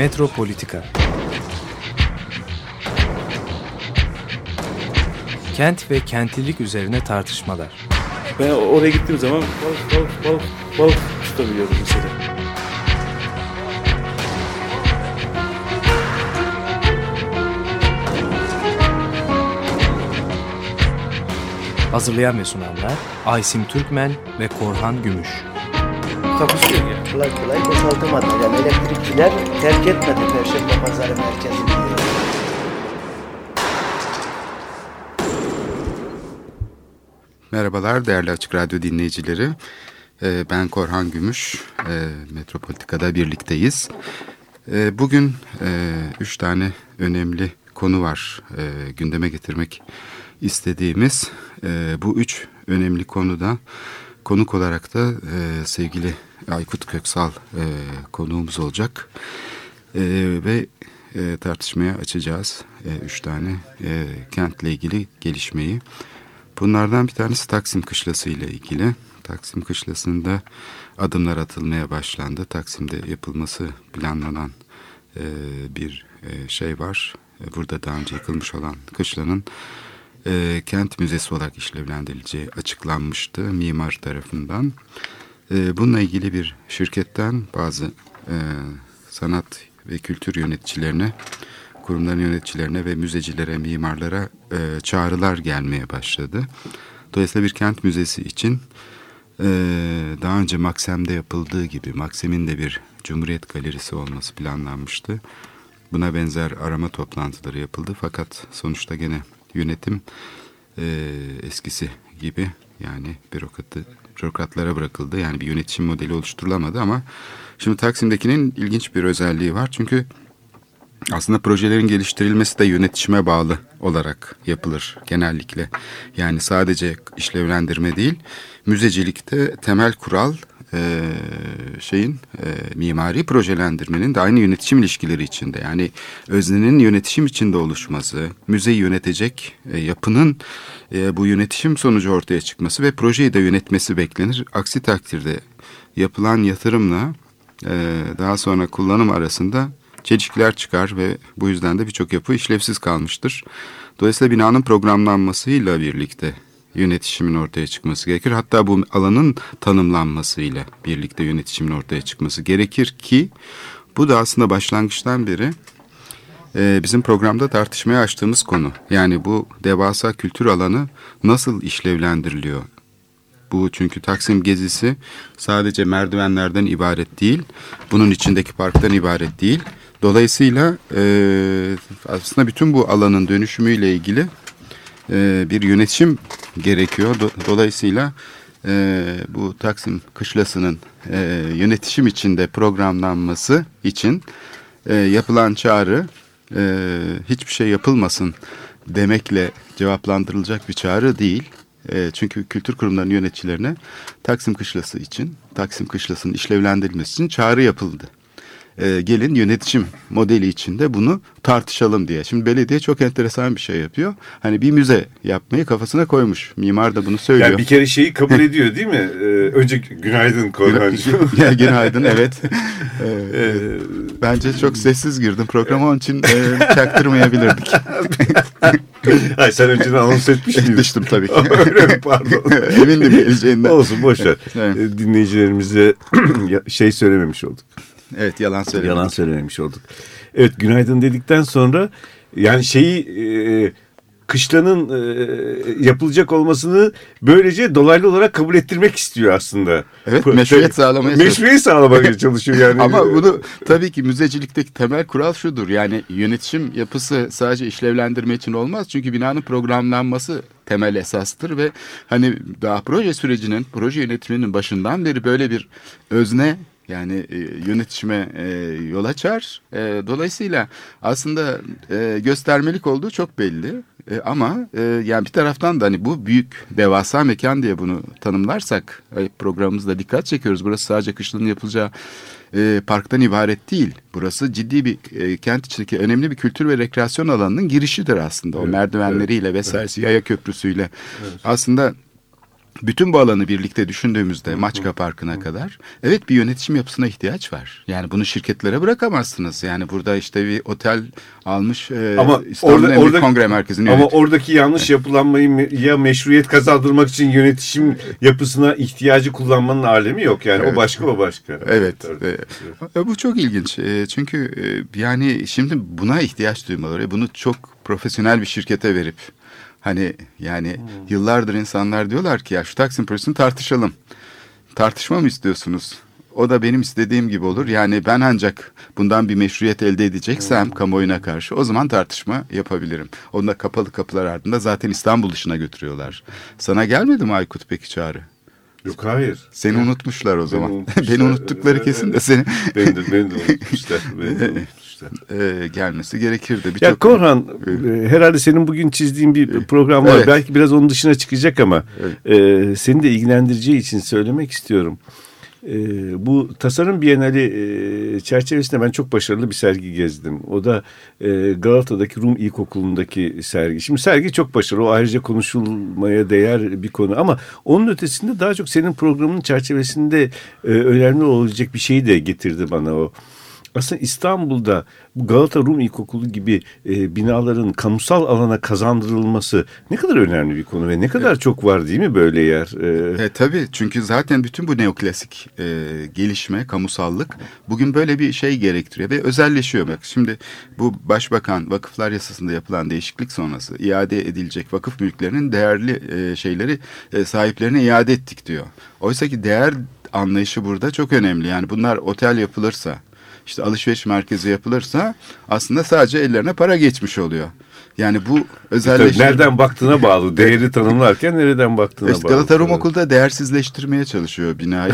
Metropolitika Kent ve kentlilik üzerine tartışmalar. Ben oraya gittiğim zaman balık balık balık balık tutabiliyorum mesela. Hazırlayan ve sunanlar Aysim Türkmen ve Korhan Gümüş. Takusuyor ya. Kolay kolay boşaltamadı. Yani elektrikçiler terk etmedi Perşembe Pazarı merkezini. Merhabalar değerli Açık Radyo dinleyicileri. Ee, Ben Korhan Gümüş, Ee, Metropolitika'da birlikteyiz. Ee, Bugün e, üç tane önemli konu var e, gündeme getirmek istediğimiz. E, Bu üç önemli konuda konuk olarak da e, sevgili Aykut Köksal e, konuğumuz olacak. E, Ve e, tartışmaya açacağız e, üç tane e, kentle ilgili gelişmeyi. Bunlardan bir tanesi Taksim Kışlası ile ilgili. Taksim Kışlası'nda adımlar atılmaya başlandı. Taksim'de yapılması planlanan e, bir e, şey var. E, burada daha önce yıkılmış olan kışlanın e, kent müzesi olarak işlevlendirileceği açıklanmıştı mimar tarafından. E, bununla ilgili bir şirketten bazı e, sanat ve kültür yöneticilerine kurumların yöneticilerine ve müzecilere, mimarlara e, çağrılar gelmeye başladı. Dolayısıyla bir kent müzesi için e, daha önce Maksem'de yapıldığı gibi Maksem'in de bir Cumhuriyet Galerisi olması planlanmıştı. Buna benzer arama toplantıları yapıldı fakat sonuçta gene yönetim e, eskisi gibi yani bürokratı, bürokratlara bırakıldı. Yani bir yönetişim modeli oluşturulamadı ama şimdi Taksim'dekinin ilginç bir özelliği var. Çünkü aslında projelerin geliştirilmesi de yönetişime bağlı olarak yapılır genellikle. Yani sadece işlevlendirme değil, müzecilikte temel kural e, şeyin e, mimari projelendirmenin de aynı yönetişim ilişkileri içinde. Yani öznenin yönetişim içinde oluşması, müzeyi yönetecek e, yapının e, bu yönetişim sonucu ortaya çıkması ve projeyi de yönetmesi beklenir. Aksi takdirde yapılan yatırımla e, daha sonra kullanım arasında çelişkiler çıkar ve bu yüzden de birçok yapı işlevsiz kalmıştır. Dolayısıyla binanın programlanmasıyla birlikte yönetişimin ortaya çıkması gerekir. Hatta bu alanın tanımlanmasıyla birlikte yönetişimin ortaya çıkması gerekir ki bu da aslında başlangıçtan beri e, bizim programda tartışmaya açtığımız konu. Yani bu devasa kültür alanı nasıl işlevlendiriliyor? Bu çünkü Taksim gezisi sadece merdivenlerden ibaret değil. Bunun içindeki parktan ibaret değil. Dolayısıyla e, aslında bütün bu alanın dönüşümüyle ilgili e, bir yönetişim gerekiyor. Do, dolayısıyla e, bu Taksim Kışlası'nın e, yönetişim içinde programlanması için e, yapılan çağrı e, hiçbir şey yapılmasın demekle cevaplandırılacak bir çağrı değil. E, çünkü kültür kurumlarının yöneticilerine Taksim Kışlası için, Taksim Kışlası'nın işlevlendirilmesi için çağrı yapıldı e, gelin yönetişim modeli içinde bunu tartışalım diye. Şimdi belediye çok enteresan bir şey yapıyor. Hani bir müze yapmayı kafasına koymuş. Mimar da bunu söylüyor. Yani bir kere şeyi kabul ediyor değil mi? Ee, önce günaydın Korhan'cığım. Ya, günaydın evet. Ee, bence çok sessiz girdim programa onun için e, çaktırmayabilirdik. Hayır sen önceden anons etmiş miydin? Etmiştim tabii ki. Öyle mi? Pardon. Emindim geleceğinden. Olsun boş ver. Evet. Ee, Dinleyicilerimize şey söylememiş olduk. Evet yalan söyledim. Yalan söylememiş olduk. Evet günaydın dedikten sonra yani şeyi e, kışlanın e, yapılacak olmasını böylece dolaylı olarak kabul ettirmek istiyor aslında. Evet, meşruiyet sağlamaya Meşruiyet sağlamaya çalışıyor yani. Ama bunu tabii ki müzecilikteki temel kural şudur. Yani yönetişim yapısı sadece işlevlendirme için olmaz. Çünkü binanın programlanması temel esastır ve hani daha proje sürecinin, proje yönetiminin başından beri böyle bir özne yani e, yönetişime e, yol açar. E, dolayısıyla aslında e, göstermelik olduğu çok belli. E, ama e, yani bir taraftan da hani bu büyük devasa mekan diye bunu tanımlarsak e, programımızda dikkat çekiyoruz. Burası sadece kışlanın yapılacağı e, parktan ibaret değil. Burası ciddi bir e, kent içindeki önemli bir kültür ve rekreasyon alanının girişidir aslında. Evet, o merdivenleriyle vesairesi, yaya köprüsüyle. Aslında bütün bu alanı birlikte düşündüğümüzde Maçka Parkı'na kadar evet bir yönetişim yapısına ihtiyaç var. Yani bunu şirketlere bırakamazsınız. Yani burada işte bir otel almış e, Ama İstanbul'un orada- orada- kongre merkezini Ama oradaki yanlış yapılanmayı ya meşruiyet kazandırmak için yönetişim yapısına ihtiyacı kullanmanın alemi yok. Yani Evet. o başka o başka. Evet. evet. e, bu çok ilginç. E, çünkü e, yani şimdi buna ihtiyaç duymaları, bunu çok profesyonel bir şirkete verip hani yani yıllardır insanlar diyorlar ki ya şu Taksim projesini tartışalım. Tartışma mı istiyorsunuz? O da benim istediğim gibi olur. Yani ben ancak bundan bir meşruiyet elde edeceksem kamuoyuna karşı o zaman tartışma yapabilirim. Onu da kapalı kapılar ardında zaten İstanbul dışına götürüyorlar. Sana gelmedi mi Aykut peki çağrı? Yok hayır. Seni unutmuşlar o zaman. unutmuşlar. Beni unuttukları kesin de seni Beni de, beni de unutmuşlar. Beni de unutmuşlar. e, gelmesi gerekirdi. Ya Birçok- Korhan e, herhalde senin bugün çizdiğin bir program var. Evet. Belki biraz onun dışına çıkacak ama e, seni de ilgilendireceği için söylemek istiyorum. E, bu Tasarım Bienali e, çerçevesinde ben çok başarılı bir sergi gezdim. O da e, Galata'daki Rum İlkokulu'ndaki sergi. Şimdi sergi çok başarılı. O ayrıca konuşulmaya değer bir konu. Ama onun ötesinde daha çok senin programının çerçevesinde e, önemli olacak bir şeyi de getirdi bana o. Aslında İstanbul'da bu Galata Rum İlkokulu gibi e, binaların kamusal alana kazandırılması ne kadar önemli bir konu ve ne kadar çok var değil mi böyle yer? E, E, tabii çünkü zaten bütün bu neoklasik e, gelişme, kamusallık bugün böyle bir şey gerektiriyor ve özelleşiyor. Bak şimdi bu başbakan vakıflar yasasında yapılan değişiklik sonrası iade edilecek vakıf mülklerinin değerli e, şeyleri e, sahiplerine iade ettik diyor. Oysa ki değer anlayışı burada çok önemli. Yani bunlar otel yapılırsa, işte alışveriş merkezi yapılırsa aslında sadece ellerine para geçmiş oluyor. Yani bu özelleştirme... nereden baktığına bağlı. Değeri tanımlarken nereden baktığına bağlı. Galata Rum Evet. Okulu'da değersizleştirmeye çalışıyor binayı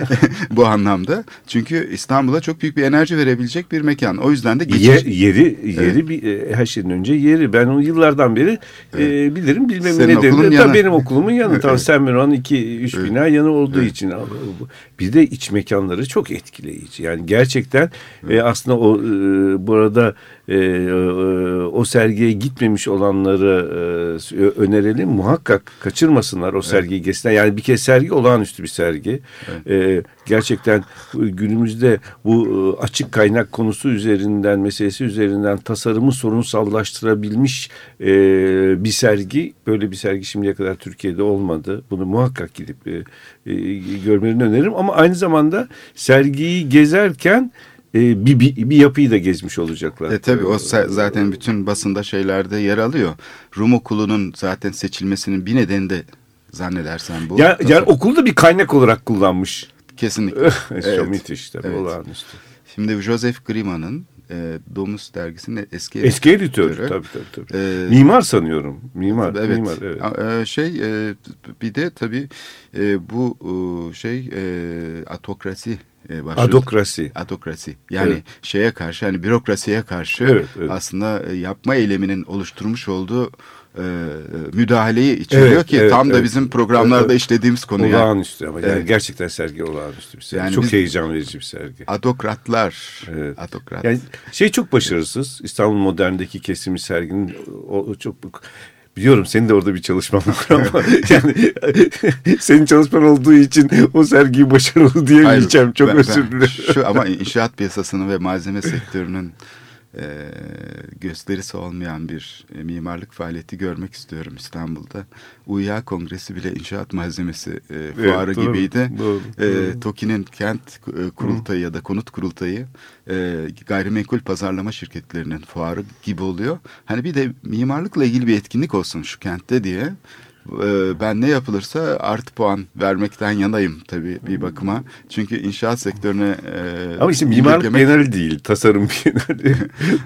bu anlamda. Çünkü İstanbul'a çok büyük bir enerji verebilecek bir mekan. O yüzden de geçiş... Ye- yeri yeri bir e, her şeyden önce yeri. Ben onu yıllardan beri e, bilirim bilmem Senin ne okulun dedi. yanı. Tabii benim okulumun yanı. Evet. Sen Meron'un iki üç Evet. bina yanı olduğu için. Bir de iç mekanları çok etkileyici. Yani gerçekten e, aslında o e, bu arada e, e, o sergiye gitmemiş olanları e, önerelim. Muhakkak kaçırmasınlar o sergiyi geçsinler. Yani bir kez sergi olağanüstü bir sergi. E, gerçekten günümüzde bu e, açık kaynak konusu üzerinden meselesi üzerinden tasarımı sorunsallaştırabilmiş e, bir sergi. Böyle bir sergi şimdiye kadar Türkiye'de olmadı. Bunu muhakkak gidip e, e, görmelerini öneririm. Ama aynı zamanda sergiyi gezerken e, bir, bir, bir yapıyı da gezmiş olacaklar. E tabii o zaten bütün basında şeylerde yer alıyor. Rum Okulu'nun zaten seçilmesinin bir nedeni de zannedersen bu. Ya, yani okulu da bir kaynak olarak kullanmış. Kesinlikle. Çok Evet. müthiş tabii Evet. olağanüstü. Şimdi Joseph Grima'nın e, Domus dergisinin eski Eski editör editörü. tabii tabii. tabii. E, Mimar sanıyorum. Mimar. Evet. Mimar, evet. E, Şey e, bir de tabii e, bu e, şey e, atokrasi e, başlıyor. Adokrasi. Atokrasi. Yani Evet. şeye karşı hani bürokrasiye karşı Evet, evet. aslında e, yapma eyleminin oluşturmuş olduğu e, müdahaleyi içeriyor Evet, ki evet, tam da evet. bizim programlarda Evet. işlediğimiz konu yani. Olağanüstü ama yani Evet. gerçekten sergi olağanüstü bir sergi. Yani çok heyecan verici bir sergi. Adokratlar. Evet. Adokrat. Yani şey çok başarısız. İstanbul Modern'deki kesimi serginin o, o çok biliyorum senin de orada bir çalışman var ama yani senin çalışman olduğu için o sergiyi başarılı diyemeyeceğim. Hayır, çok ben- özür dilerim. Şu ama inşaat piyasasının ve malzeme sektörünün e, gösterisi olmayan bir e, mimarlık faaliyeti görmek istiyorum İstanbul'da. UİA Kongresi bile inşaat malzemesi e, fuarı doğru, gibiydi. doğru, E, doğru. TOKİ'nin kent e, kurultayı ya da konut kurultayı e, gayrimenkul pazarlama şirketlerinin fuarı gibi oluyor. Hani bir de mimarlıkla ilgili bir etkinlik olsun şu kentte diye e, ben ne yapılırsa artı puan vermekten yanayım tabii bir bakıma. Çünkü inşaat sektörüne e, Ama işte mimarlık indirgemek- bienali değil, tasarım bienali.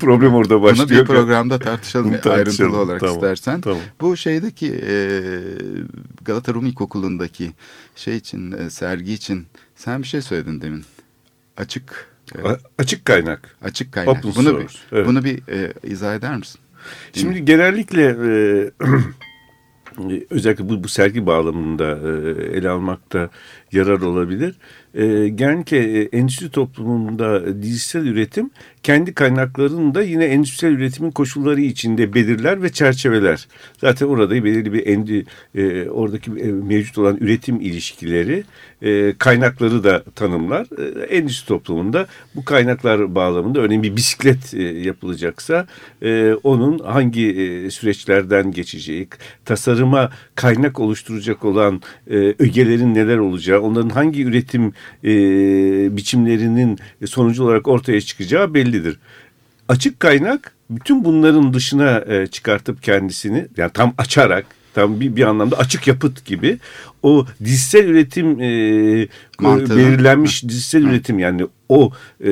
Problem orada başlıyor. Bunu bir programda tartışalım Bunu ayrıntılı tartışalım. olarak Tamam, istersen. tamam. Bu şeydeki e, Galata Rum İlkokulu'ndaki şey için e, sergi için sen bir şey söyledin demin. Açık e, A- Açık kaynak. açık kaynak. Open bunu source, bir evet. bunu bir e, izah eder misin? Değil Şimdi genellikle e, özellikle bu, bu sergi bağlamında e, ele almakta yarar olabilir. e, genellikle e, endüstri toplumunda dijital üretim kendi kaynaklarını da yine endüstriyel üretimin koşulları içinde belirler ve çerçeveler. Zaten orada belirli bir endi, e, oradaki e, mevcut olan üretim ilişkileri e, kaynakları da tanımlar. E, endüstri toplumunda bu kaynaklar bağlamında örneğin bir bisiklet e, yapılacaksa e, onun hangi e, süreçlerden geçeceği, tasarıma kaynak oluşturacak olan e, ögelerin neler olacağı, onların hangi üretim e, biçimlerinin sonucu olarak ortaya çıkacağı bellidir. Açık kaynak bütün bunların dışına e, çıkartıp kendisini yani tam açarak tam bir, bir anlamda açık yapıt gibi o dizisel üretim e, belirlenmiş dizisel üretim. Yani o e,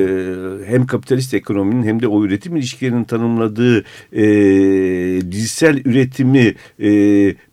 hem kapitalist ekonominin hem de o üretim ilişkilerinin tanımladığı e, dizisel üretimi e,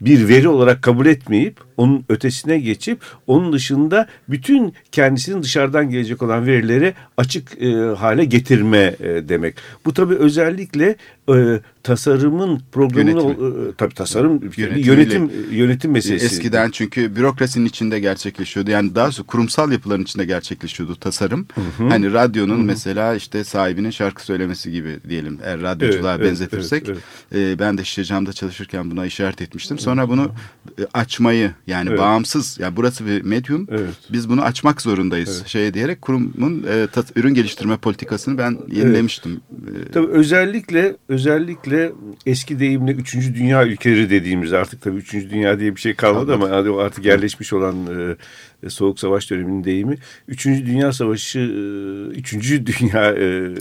bir veri olarak kabul etmeyip onun ötesine geçip onun dışında bütün kendisinin dışarıdan gelecek olan verileri açık e, hale getirme e, demek. Bu tabii özellikle e, tasarımın programını e, tabii tasarım yönetim yönetim meselesi. Eskiden çünkü bürokrasinin içinde gerçekleşiyordu. Yani daha sonra kurumsal yapıların içinde gerçekleşiyordu tasarım. Hı hı. Hani radyonun hı hı. mesela işte sahibinin şarkı söylemesi gibi diyelim. Eğer radyoculuğa evet, benzetirsek. Evet, evet. E, ben de Şişecam'da çalışırken buna işaret etmiştim. Sonra bunu e, açmayı yani evet. bağımsız yani burası bir medyum. Evet. Biz bunu açmak zorundayız. Evet. Şey diyerek kurumun e, tat, ürün geliştirme politikasını ben yenilemiştim. Evet. Tabii özellikle özellikle eski deyimle üçüncü dünya ülkeleri dediğimiz artık tabii üçüncü dünya diye bir şey kalmadı evet. ama artık yerleşmiş olan e, e, Soğuk Savaş döneminin deyimi. Üçüncü Dünya Savaşı, e, Üçüncü Dünya... E,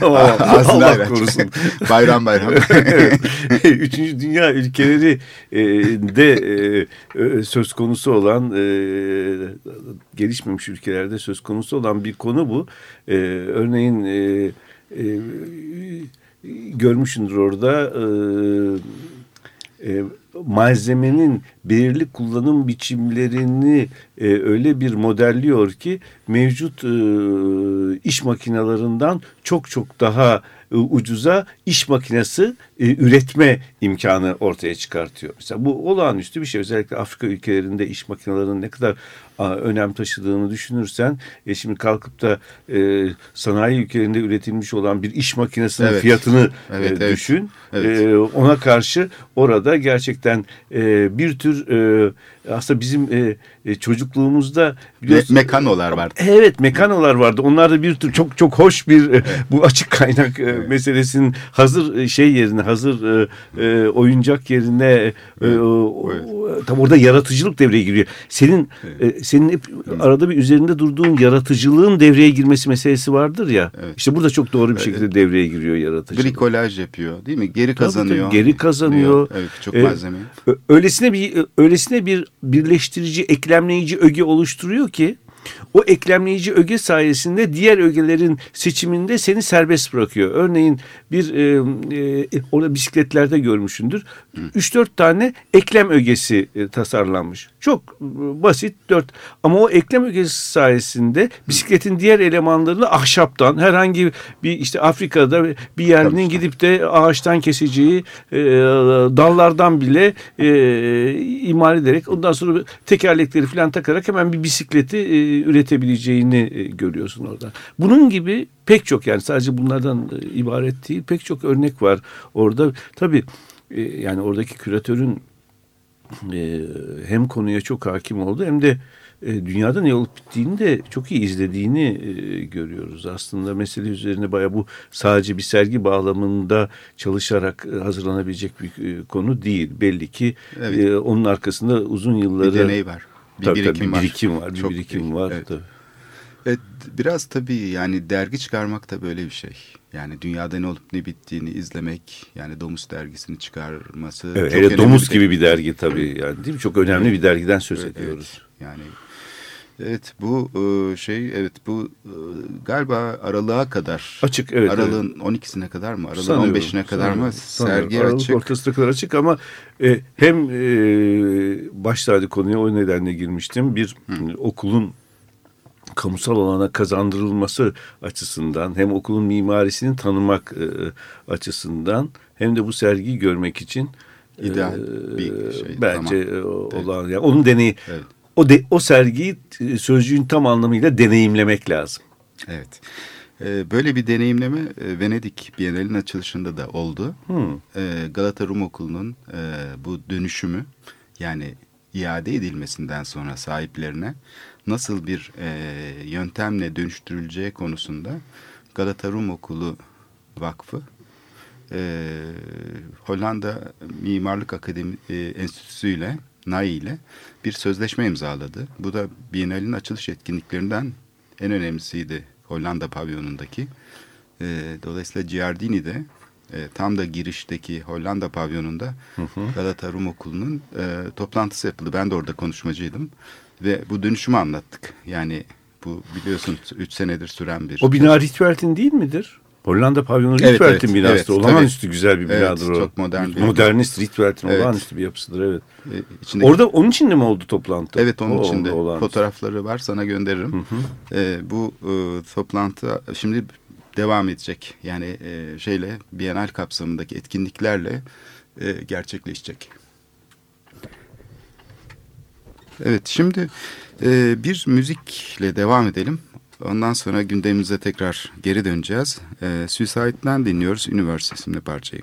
Allah korusun. bayram bayram. Üçüncü Dünya ülkeleri de söz konusu olan, gelişmemiş ülkelerde söz konusu olan bir konu bu. Örneğin... görmüşsündür orada e, malzemenin belirli kullanım biçimlerini e, öyle bir modelliyor ki mevcut e, iş makinalarından çok çok daha e, ucuza iş makinesi e, üretme imkanı ortaya çıkartıyor. Mesela bu olağanüstü bir şey. Özellikle Afrika ülkelerinde iş makinelerinin ne kadar a, önem taşıdığını düşünürsen e, şimdi kalkıp da e, sanayi ülkelerinde üretilmiş olan bir iş makinesinin evet. fiyatını evet, e, düşün. Evet. E, ona karşı orada gerçekten e, bir tür e, aslında bizim e, e, çocukluğumuzda Me mekanolar vardı. Evet mekanolar vardı. Onlar da bir tür çok çok hoş bir evet. bu açık kaynak evet. meselesinin hazır e, şey yerine hazır e, e, oyuncak yerine e, evet. o, evet. tam orada yaratıcılık devreye giriyor. Senin evet. e, senin hep evet. arada bir üzerinde durduğun yaratıcılığın devreye girmesi meselesi vardır ya. Evet. İşte burada çok doğru bir şekilde evet. devreye giriyor yaratıcılık. Brikolaj yapıyor değil mi? Geri kazanıyor. Tabii, geri kazanıyor. Evet çok malzeme. E, öylesine bir öylesine bir birleştirici, eklemleyici öge oluşturuyor ki o eklemleyici öge sayesinde diğer ögelerin seçiminde seni serbest bırakıyor. Örneğin bir e, e, orada bisikletlerde görmüşündür. 3-4 tane eklem ögesi e, tasarlanmış. Çok e, basit dört. Ama o eklem ögesi sayesinde bisikletin diğer elemanlarını ahşaptan herhangi bir işte Afrika'da bir yerinin gidip de ağaçtan keseceği e, dallardan bile e, imal ederek ondan sonra tekerlekleri falan takarak hemen bir bisikleti e, üretebileceğini e, görüyorsun orada. Bunun gibi pek çok yani sadece bunlardan e, ibaret değil pek çok örnek var orada. Tabii e, yani oradaki küratörün hem konuya çok hakim oldu hem de dünyada ne olup bittiğini de çok iyi izlediğini görüyoruz. Aslında mesele üzerine baya bu sadece bir sergi bağlamında çalışarak hazırlanabilecek bir konu değil. Belli ki evet. onun arkasında uzun yılları... Bir deney var. Bir tabii, birikim tabii, var. birikim var. Bir Çok birikim var. Evet. Tabii. Evet, biraz tabii yani dergi çıkarmak da böyle bir şey. Yani dünyada ne olup ne bittiğini izlemek, yani Domus dergisini çıkarması. Evet, hele Domus gibi bir dergi tabii yani değil mi? Çok önemli bir dergiden söz evet, ediyoruz. Evet, yani Evet bu e, şey evet bu e, galiba aralığa kadar açık evet. Aralığın evet. 12'sine kadar mı? Aralığın sanıyorum, 15'ine kadar sanıyorum, mı? Sergi Aralık açık. ortasına kadar açık ama e, hem e, başlarda konuya o nedenle girmiştim. Bir Hı. okulun kamusal alana kazandırılması açısından hem okulun mimarisini tanımak e, açısından hem de bu sergiyi görmek için ideal e, bir şey. Bence tamam. olan yani onun deneyi evet o de, o sergiyi e, sözcüğün tam anlamıyla deneyimlemek lazım. Evet. Ee, böyle bir deneyimleme e, Venedik Bienalinin açılışında da oldu. Hmm. Galata Rum Okulu'nun e, bu dönüşümü yani iade edilmesinden sonra sahiplerine nasıl bir yöntemle dönüştürüleceği konusunda Galata Rum Okulu Vakfı Hollanda Mimarlık Akademi Enstitüsü ile NAI ile bir sözleşme imzaladı. Bu da Bienal'in açılış etkinliklerinden en önemlisiydi Hollanda pavyonundaki. E, dolayısıyla Giardini de e, tam da girişteki Hollanda pavyonunda hı hı. Galata Rum Okulu'nun e, toplantısı yapıldı. Ben de orada konuşmacıydım. Ve bu dönüşümü anlattık. Yani bu biliyorsun 3 senedir süren bir... O bina Rietvelt'in değil midir? Hollanda pavyonu evet, Rietvelt'in evet, binası. Evet, olağanüstü tabii. güzel bir binadır evet, o. Çok modern bir Modernist Rietvelt'in evet. olağanüstü bir yapısıdır evet. Ee, içindeki... Orada onun içinde mi oldu toplantı? Evet onun o, içinde. Olağanüstü. Fotoğrafları var sana gönderirim. Hı hı. Ee, bu e, toplantı şimdi devam edecek. Yani e, şeyle Bienal kapsamındaki etkinliklerle e, gerçekleşecek. Evet şimdi e, bir müzikle devam edelim. Ondan sonra gündemimize tekrar geri döneceğiz. E, Suicide'den dinliyoruz Universe isimli parçayı.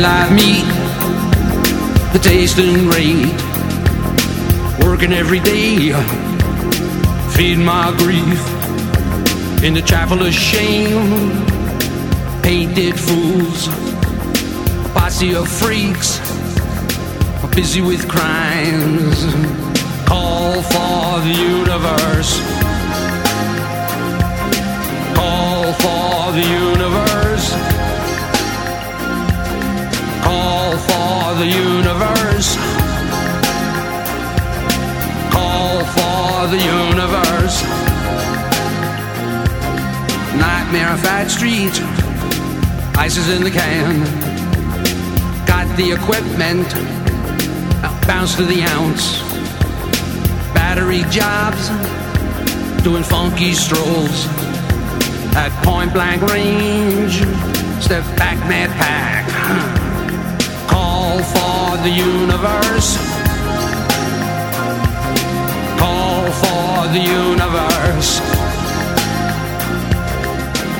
Live meat, the tasting great. Working every day, feed my grief in the chapel of shame. Painted fools, posse of freaks, busy with crimes. Call for the universe. Call for the universe. The universe. Call for the universe. Nightmare Fat Street. Ice is in the can. Got the equipment. Bounce to the ounce. Battery jobs. Doing funky strolls. At point blank range. Step back, mad pack for the universe. Call for the universe.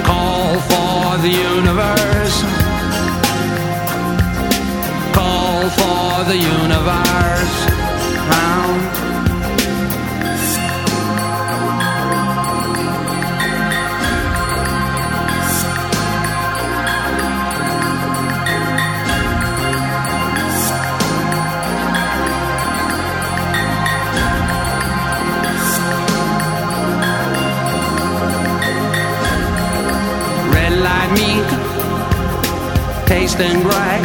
Call for the universe. Call for the universe. Round. And bright,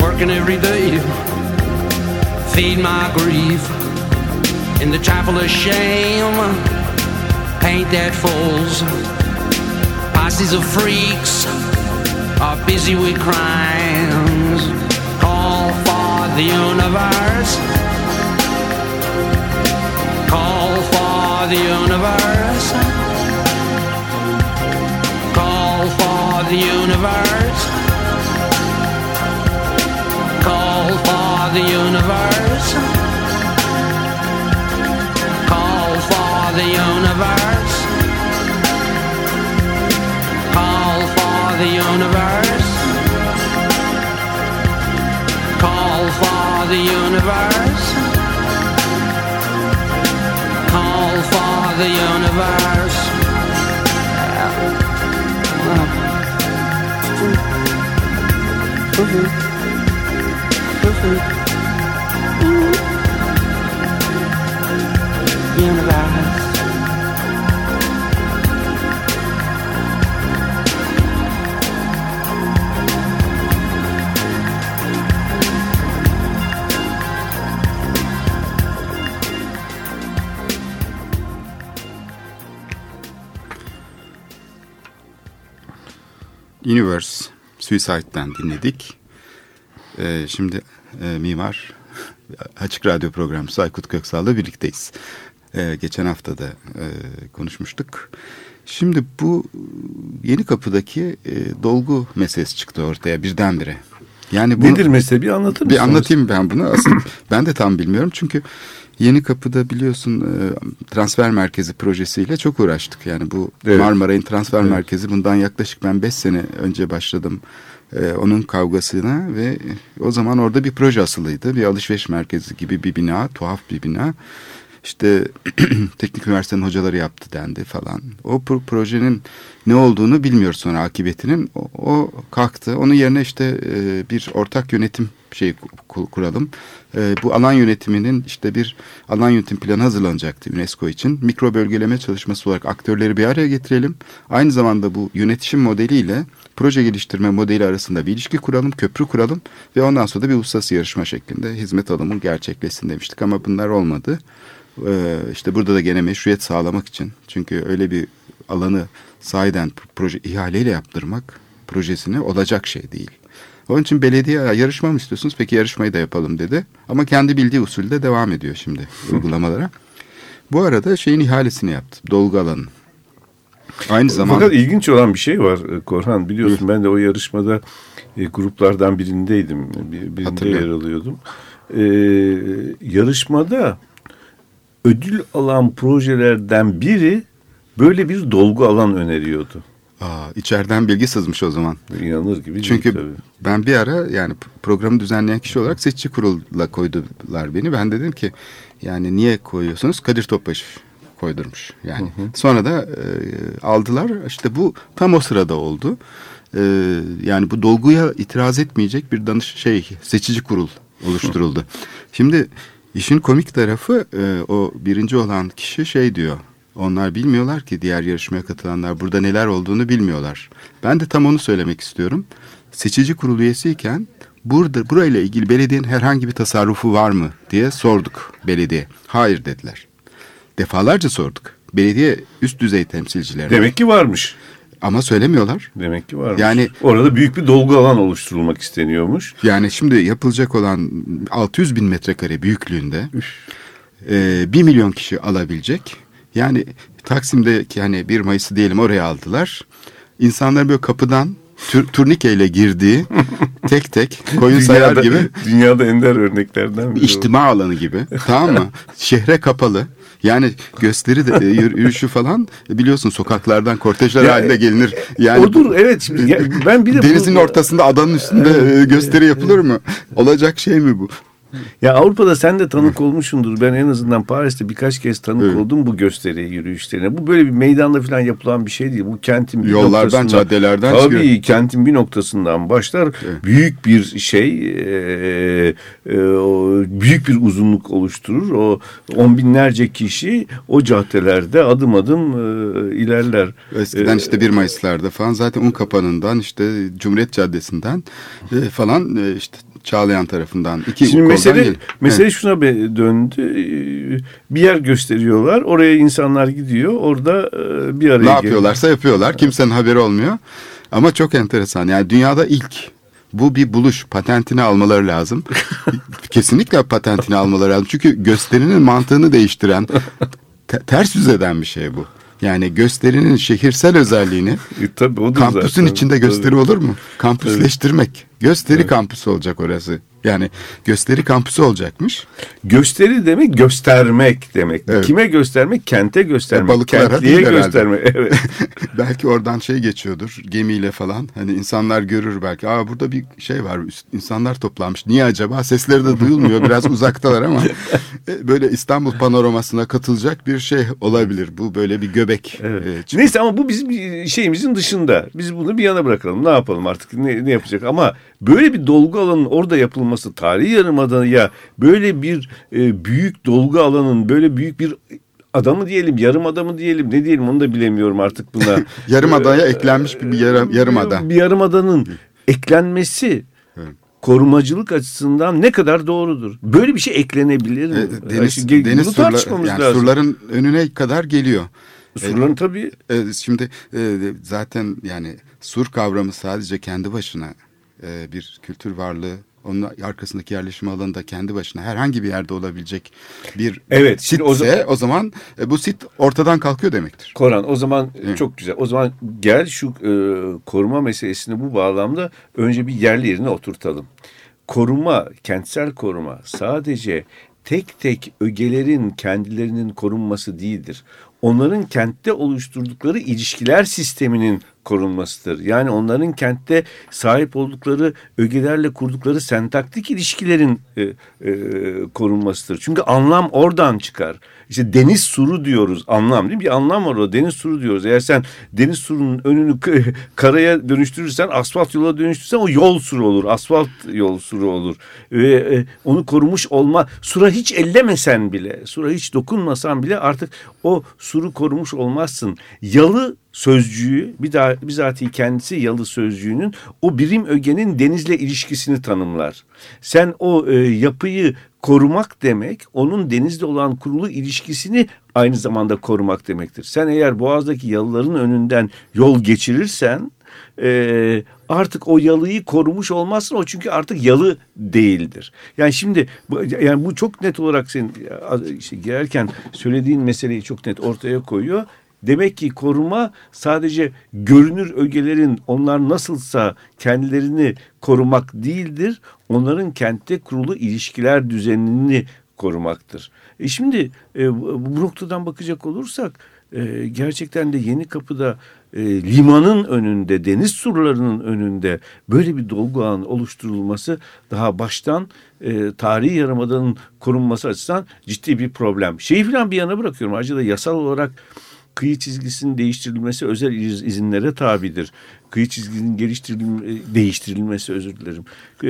working every day, feed my grief in the chapel of shame, paint that fools, posses of freaks are busy with crimes. Call for the universe. Call for the universe. The universe. Call for the universe. Call for the universe. Call for the universe. Call for the universe. Call for the universe. Mm-hmm. Universe. Suicide'den dinledik. Ee, şimdi e, Mimar Açık Radyo programı Aykut Köksal'la birlikteyiz. Ee, geçen hafta da e, konuşmuştuk. Şimdi bu yeni kapıdaki e, dolgu meselesi çıktı ortaya birdenbire. Yani bu, Nedir mesela bir anlatır mısınız? bir anlatayım ben bunu. Aslında ben de tam bilmiyorum çünkü Yeni Kapı'da biliyorsun e, transfer merkezi projesiyle çok uğraştık. Yani bu Evet. Marmaray'ın transfer Evet. merkezi bundan yaklaşık ben 5 sene önce başladım. e, onun kavgasına ve o zaman orada bir proje asılıydı. Bir alışveriş merkezi gibi bir bina, tuhaf bir bina. İşte teknik üniversitenin hocaları yaptı dendi falan. O pro- projenin ne olduğunu bilmiyoruz sonra akıbetinin. O, o kalktı. Onun yerine işte e, bir ortak yönetim şeyi ku- kuralım. E, bu alan yönetiminin işte bir alan yönetim planı hazırlanacaktı UNESCO için. Mikro bölgeleme çalışması olarak aktörleri bir araya getirelim. Aynı zamanda bu yönetişim modeliyle proje geliştirme modeli arasında bir ilişki kuralım, köprü kuralım ve ondan sonra da bir uluslararası yarışma şeklinde hizmet alımı gerçekleşsin demiştik ama bunlar olmadı. Ee, işte burada da gene meşruiyet sağlamak için çünkü öyle bir alanı sahiden proje ihaleyle yaptırmak projesine olacak şey değil. Onun için belediye yarışma mı istiyorsunuz? Peki yarışmayı da yapalım dedi. Ama kendi bildiği usulde devam ediyor şimdi uygulamalara. Bu arada şeyin ihalesini yaptı. Dolgu alanın. Aynı zamanda Fakat ilginç olan bir şey var e, Korhan biliyorsun ben de o yarışmada e, gruplardan birindeydim. Bir, birinde Hatırlıyorum. yer alıyordum. E, yarışmada ödül alan projelerden biri böyle bir dolgu alan öneriyordu. Aa, içeriden bilgi sızmış o zaman. İnanılır gibi değil Çünkü tabii. ben bir ara yani programı düzenleyen kişi olarak seçici kurulla koydular beni. Ben dedim ki yani niye koyuyorsunuz? Kadir Topbaş koydurmuş. Yani sonra da e, aldılar. İşte bu tam o sırada oldu. E, yani bu dolguya itiraz etmeyecek bir danış şey seçici kurul oluşturuldu. Şimdi işin komik tarafı e, o birinci olan kişi şey diyor. Onlar bilmiyorlar ki diğer yarışmaya katılanlar burada neler olduğunu bilmiyorlar. Ben de tam onu söylemek istiyorum. Seçici kurul üyesiyken burada burayla ilgili belediyenin herhangi bir tasarrufu var mı diye sorduk belediye. Hayır dediler. Defalarca sorduk. Belediye üst düzey temsilcilerine. Demek ki varmış. Ama söylemiyorlar. Demek ki varmış. Yani- orada büyük bir dolgu alan oluşturulmak isteniyormuş. Yani şimdi yapılacak olan 600 bin metrekare büyüklüğünde e, 1 milyon kişi alabilecek. Yani Taksim'deki hani 1 Mayıs'ı diyelim oraya aldılar. İnsanlar böyle kapıdan tür, turnikeyle girdiği tek tek koyun sayar gibi Dünyada ender örneklerden bir biri. içtima alanı gibi tamam mı? Şehre kapalı. Yani gösteri de e, yürü- yürüyüşü falan biliyorsun sokaklardan kortejler Ya, halinde gelinir. Yani Odur evet. Şimdi ya ben bir de denizin bu- ortasında adanın üstünde e, gösteri yapılır mı? Olacak şey mi bu? Ya Avrupa'da sen de tanık olmuşsundur. Ben en azından Paris'te birkaç kez tanık Evet. oldum bu gösteri yürüyüşlerine. Bu böyle bir meydanda falan yapılan bir şey değil. Bu kentin bir Yollardan, noktasından- caddelerden Tabii çıkıyor. kentin bir noktasından başlar. Büyük bir şey, e, e, büyük bir uzunluk oluşturur. O on binlerce kişi o caddelerde adım adım e, ilerler. Eskiden E, işte 1 Mayıs'larda falan zaten un kapanından işte Cumhuriyet Caddesi'nden e, falan e, işte Çağlayan tarafından iki Şimdi mesele gel- mesele Evet. şuna döndü. Ee, Bir yer gösteriyorlar. Oraya insanlar gidiyor. Orada e, bir araya ne geliyor. yapıyorlarsa yapıyorlar. Kimsenin haberi olmuyor. Ama çok enteresan. Yani dünyada ilk bu bir buluş. Patentini almaları lazım. Kesinlikle patentini almaları lazım. Çünkü gösterinin mantığını değiştiren, te- ters yüz eden bir şey bu. Yani gösterinin şehirsel özelliğini E, tabii odur kampüsün zaten. içinde gösteri Tabii. olur mu? Kampüsleştirmek. Gösteri kampüsü olacak orası. Yani gösteri kampüsü olacakmış. Gösteri demek göstermek demek. Evet. Kime göstermek? Kente göstermek. E, balıklara Kentliye göstermek. Evet. belki oradan şey geçiyordur gemiyle falan. Hani insanlar görür belki. Aa burada bir şey var. insanlar toplanmış. Niye acaba? Sesleri de duyulmuyor. Biraz uzaktalar ama e, böyle İstanbul panoramasına katılacak bir şey olabilir. Bu böyle bir göbek. Evet. e, Neyse ama bu bizim şeyimizin dışında. Biz bunu bir yana bırakalım. Ne yapalım artık ne, ne yapacak? Ama böyle bir dolgu alanının orada yapılması tarihi yarımadaya böyle bir e, büyük dolgu alanın böyle büyük bir adamı diyelim yarım adamı diyelim ne diyelim onu da bilemiyorum artık buna. Yarım adaya eklenmiş bir, bir yarım, yarım ada. Bir yarım adanın eklenmesi korumacılık açısından ne kadar doğrudur? Böyle bir şey eklenebilir mi? E, deniz, Ge- deniz bunu surla- yani lazım. surların önüne kadar geliyor. Surların tabii E, şimdi e, zaten yani sur kavramı sadece kendi başına e, bir kültür varlığı onun arkasındaki yerleşim alanı da kendi başına herhangi bir yerde olabilecek bir Evet, şimdi o sitse zaman- o zaman e, bu sit ortadan kalkıyor demektir. Koran o zaman Evet. çok güzel. O zaman gel şu e, koruma meselesini bu bağlamda önce bir yerli yerine oturtalım. Koruma, kentsel koruma sadece tek tek ögelerin kendilerinin korunması değildir. Onların kentte oluşturdukları ilişkiler sisteminin korunmasıdır. Yani onların kentte sahip oldukları ögelerle kurdukları sentaktik ilişkilerin e, e, korunmasıdır. Çünkü anlam oradan çıkar. İşte deniz suru diyoruz anlam değil mi? Bir anlam var o deniz suru diyoruz. Eğer sen deniz surunun önünü karaya dönüştürürsen asfalt yola dönüştürürsen o yol suru olur. Asfalt yol suru olur. Ve e, onu korumuş olma sura hiç ellemesen bile sura hiç dokunmasan bile artık o suru korumuş olmazsın. Yalı sözcüğü bir daha bizatihi kendisi yalı sözcüğünün o birim ögenin denizle ilişkisini tanımlar. Sen o e, yapıyı korumak demek onun denizle olan kurulu ilişkisini aynı zamanda korumak demektir. Sen eğer boğazdaki yalıların önünden yol geçirirsen e, artık o yalıyı korumuş olmazsın o çünkü artık yalı değildir. Yani şimdi bu, yani bu çok net olarak senin işte girerken söylediğin meseleyi çok net ortaya koyuyor. Demek ki koruma sadece görünür ögelerin onlar nasılsa kendilerini korumak değildir. Onların kentte kurulu ilişkiler düzenini korumaktır. E şimdi e, bu noktadan bakacak olursak e, gerçekten de Yeni Kapı'da e, limanın önünde, deniz surlarının önünde böyle bir dolgu ağının oluşturulması daha baştan e, tarihi yarımadanın korunması açısından ciddi bir problem. Şeyi falan bir yana bırakıyorum. Ayrıca da yasal olarak kıyı çizgisinin değiştirilmesi özel iz- izinlere tabidir. Kıyı çizgisinin geliştirilme, değiştirilmesi özür dilerim. Ee,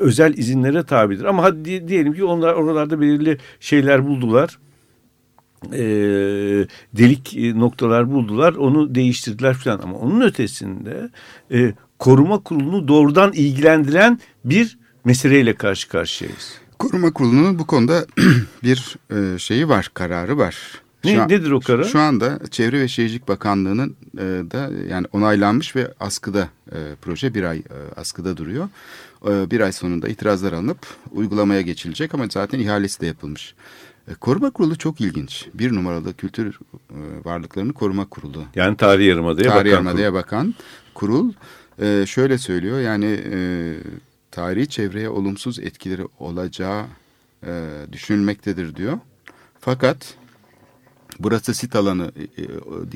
özel izinlere tabidir. Ama hadi di- diyelim ki onlar oralarda belirli şeyler buldular. Ee, delik e, noktalar buldular. Onu değiştirdiler falan. Ama onun ötesinde e, koruma kurulunu doğrudan ilgilendiren bir meseleyle karşı karşıyayız. Koruma Kurulu'nun bu konuda bir e, şeyi var, kararı var. Ne- Şu an- nedir o karar? Şu anda Çevre ve Şehircilik Bakanlığı'nın e, da yani onaylanmış ve askıda e, proje bir ay e, askıda duruyor. E, bir ay sonunda itirazlar alınıp uygulamaya geçilecek ama zaten ihalesi de yapılmış. E, Koruma Kurulu çok ilginç. Bir numaralı kültür e, varlıklarını koruma kurulu. Yani tarihi yarımadaya Tarih bakan Yarımada'ya bakan kurul e, şöyle söylüyor yani e, tarihi çevreye olumsuz etkileri olacağı e, düşünülmektedir diyor. Fakat burası sit alanı e, e,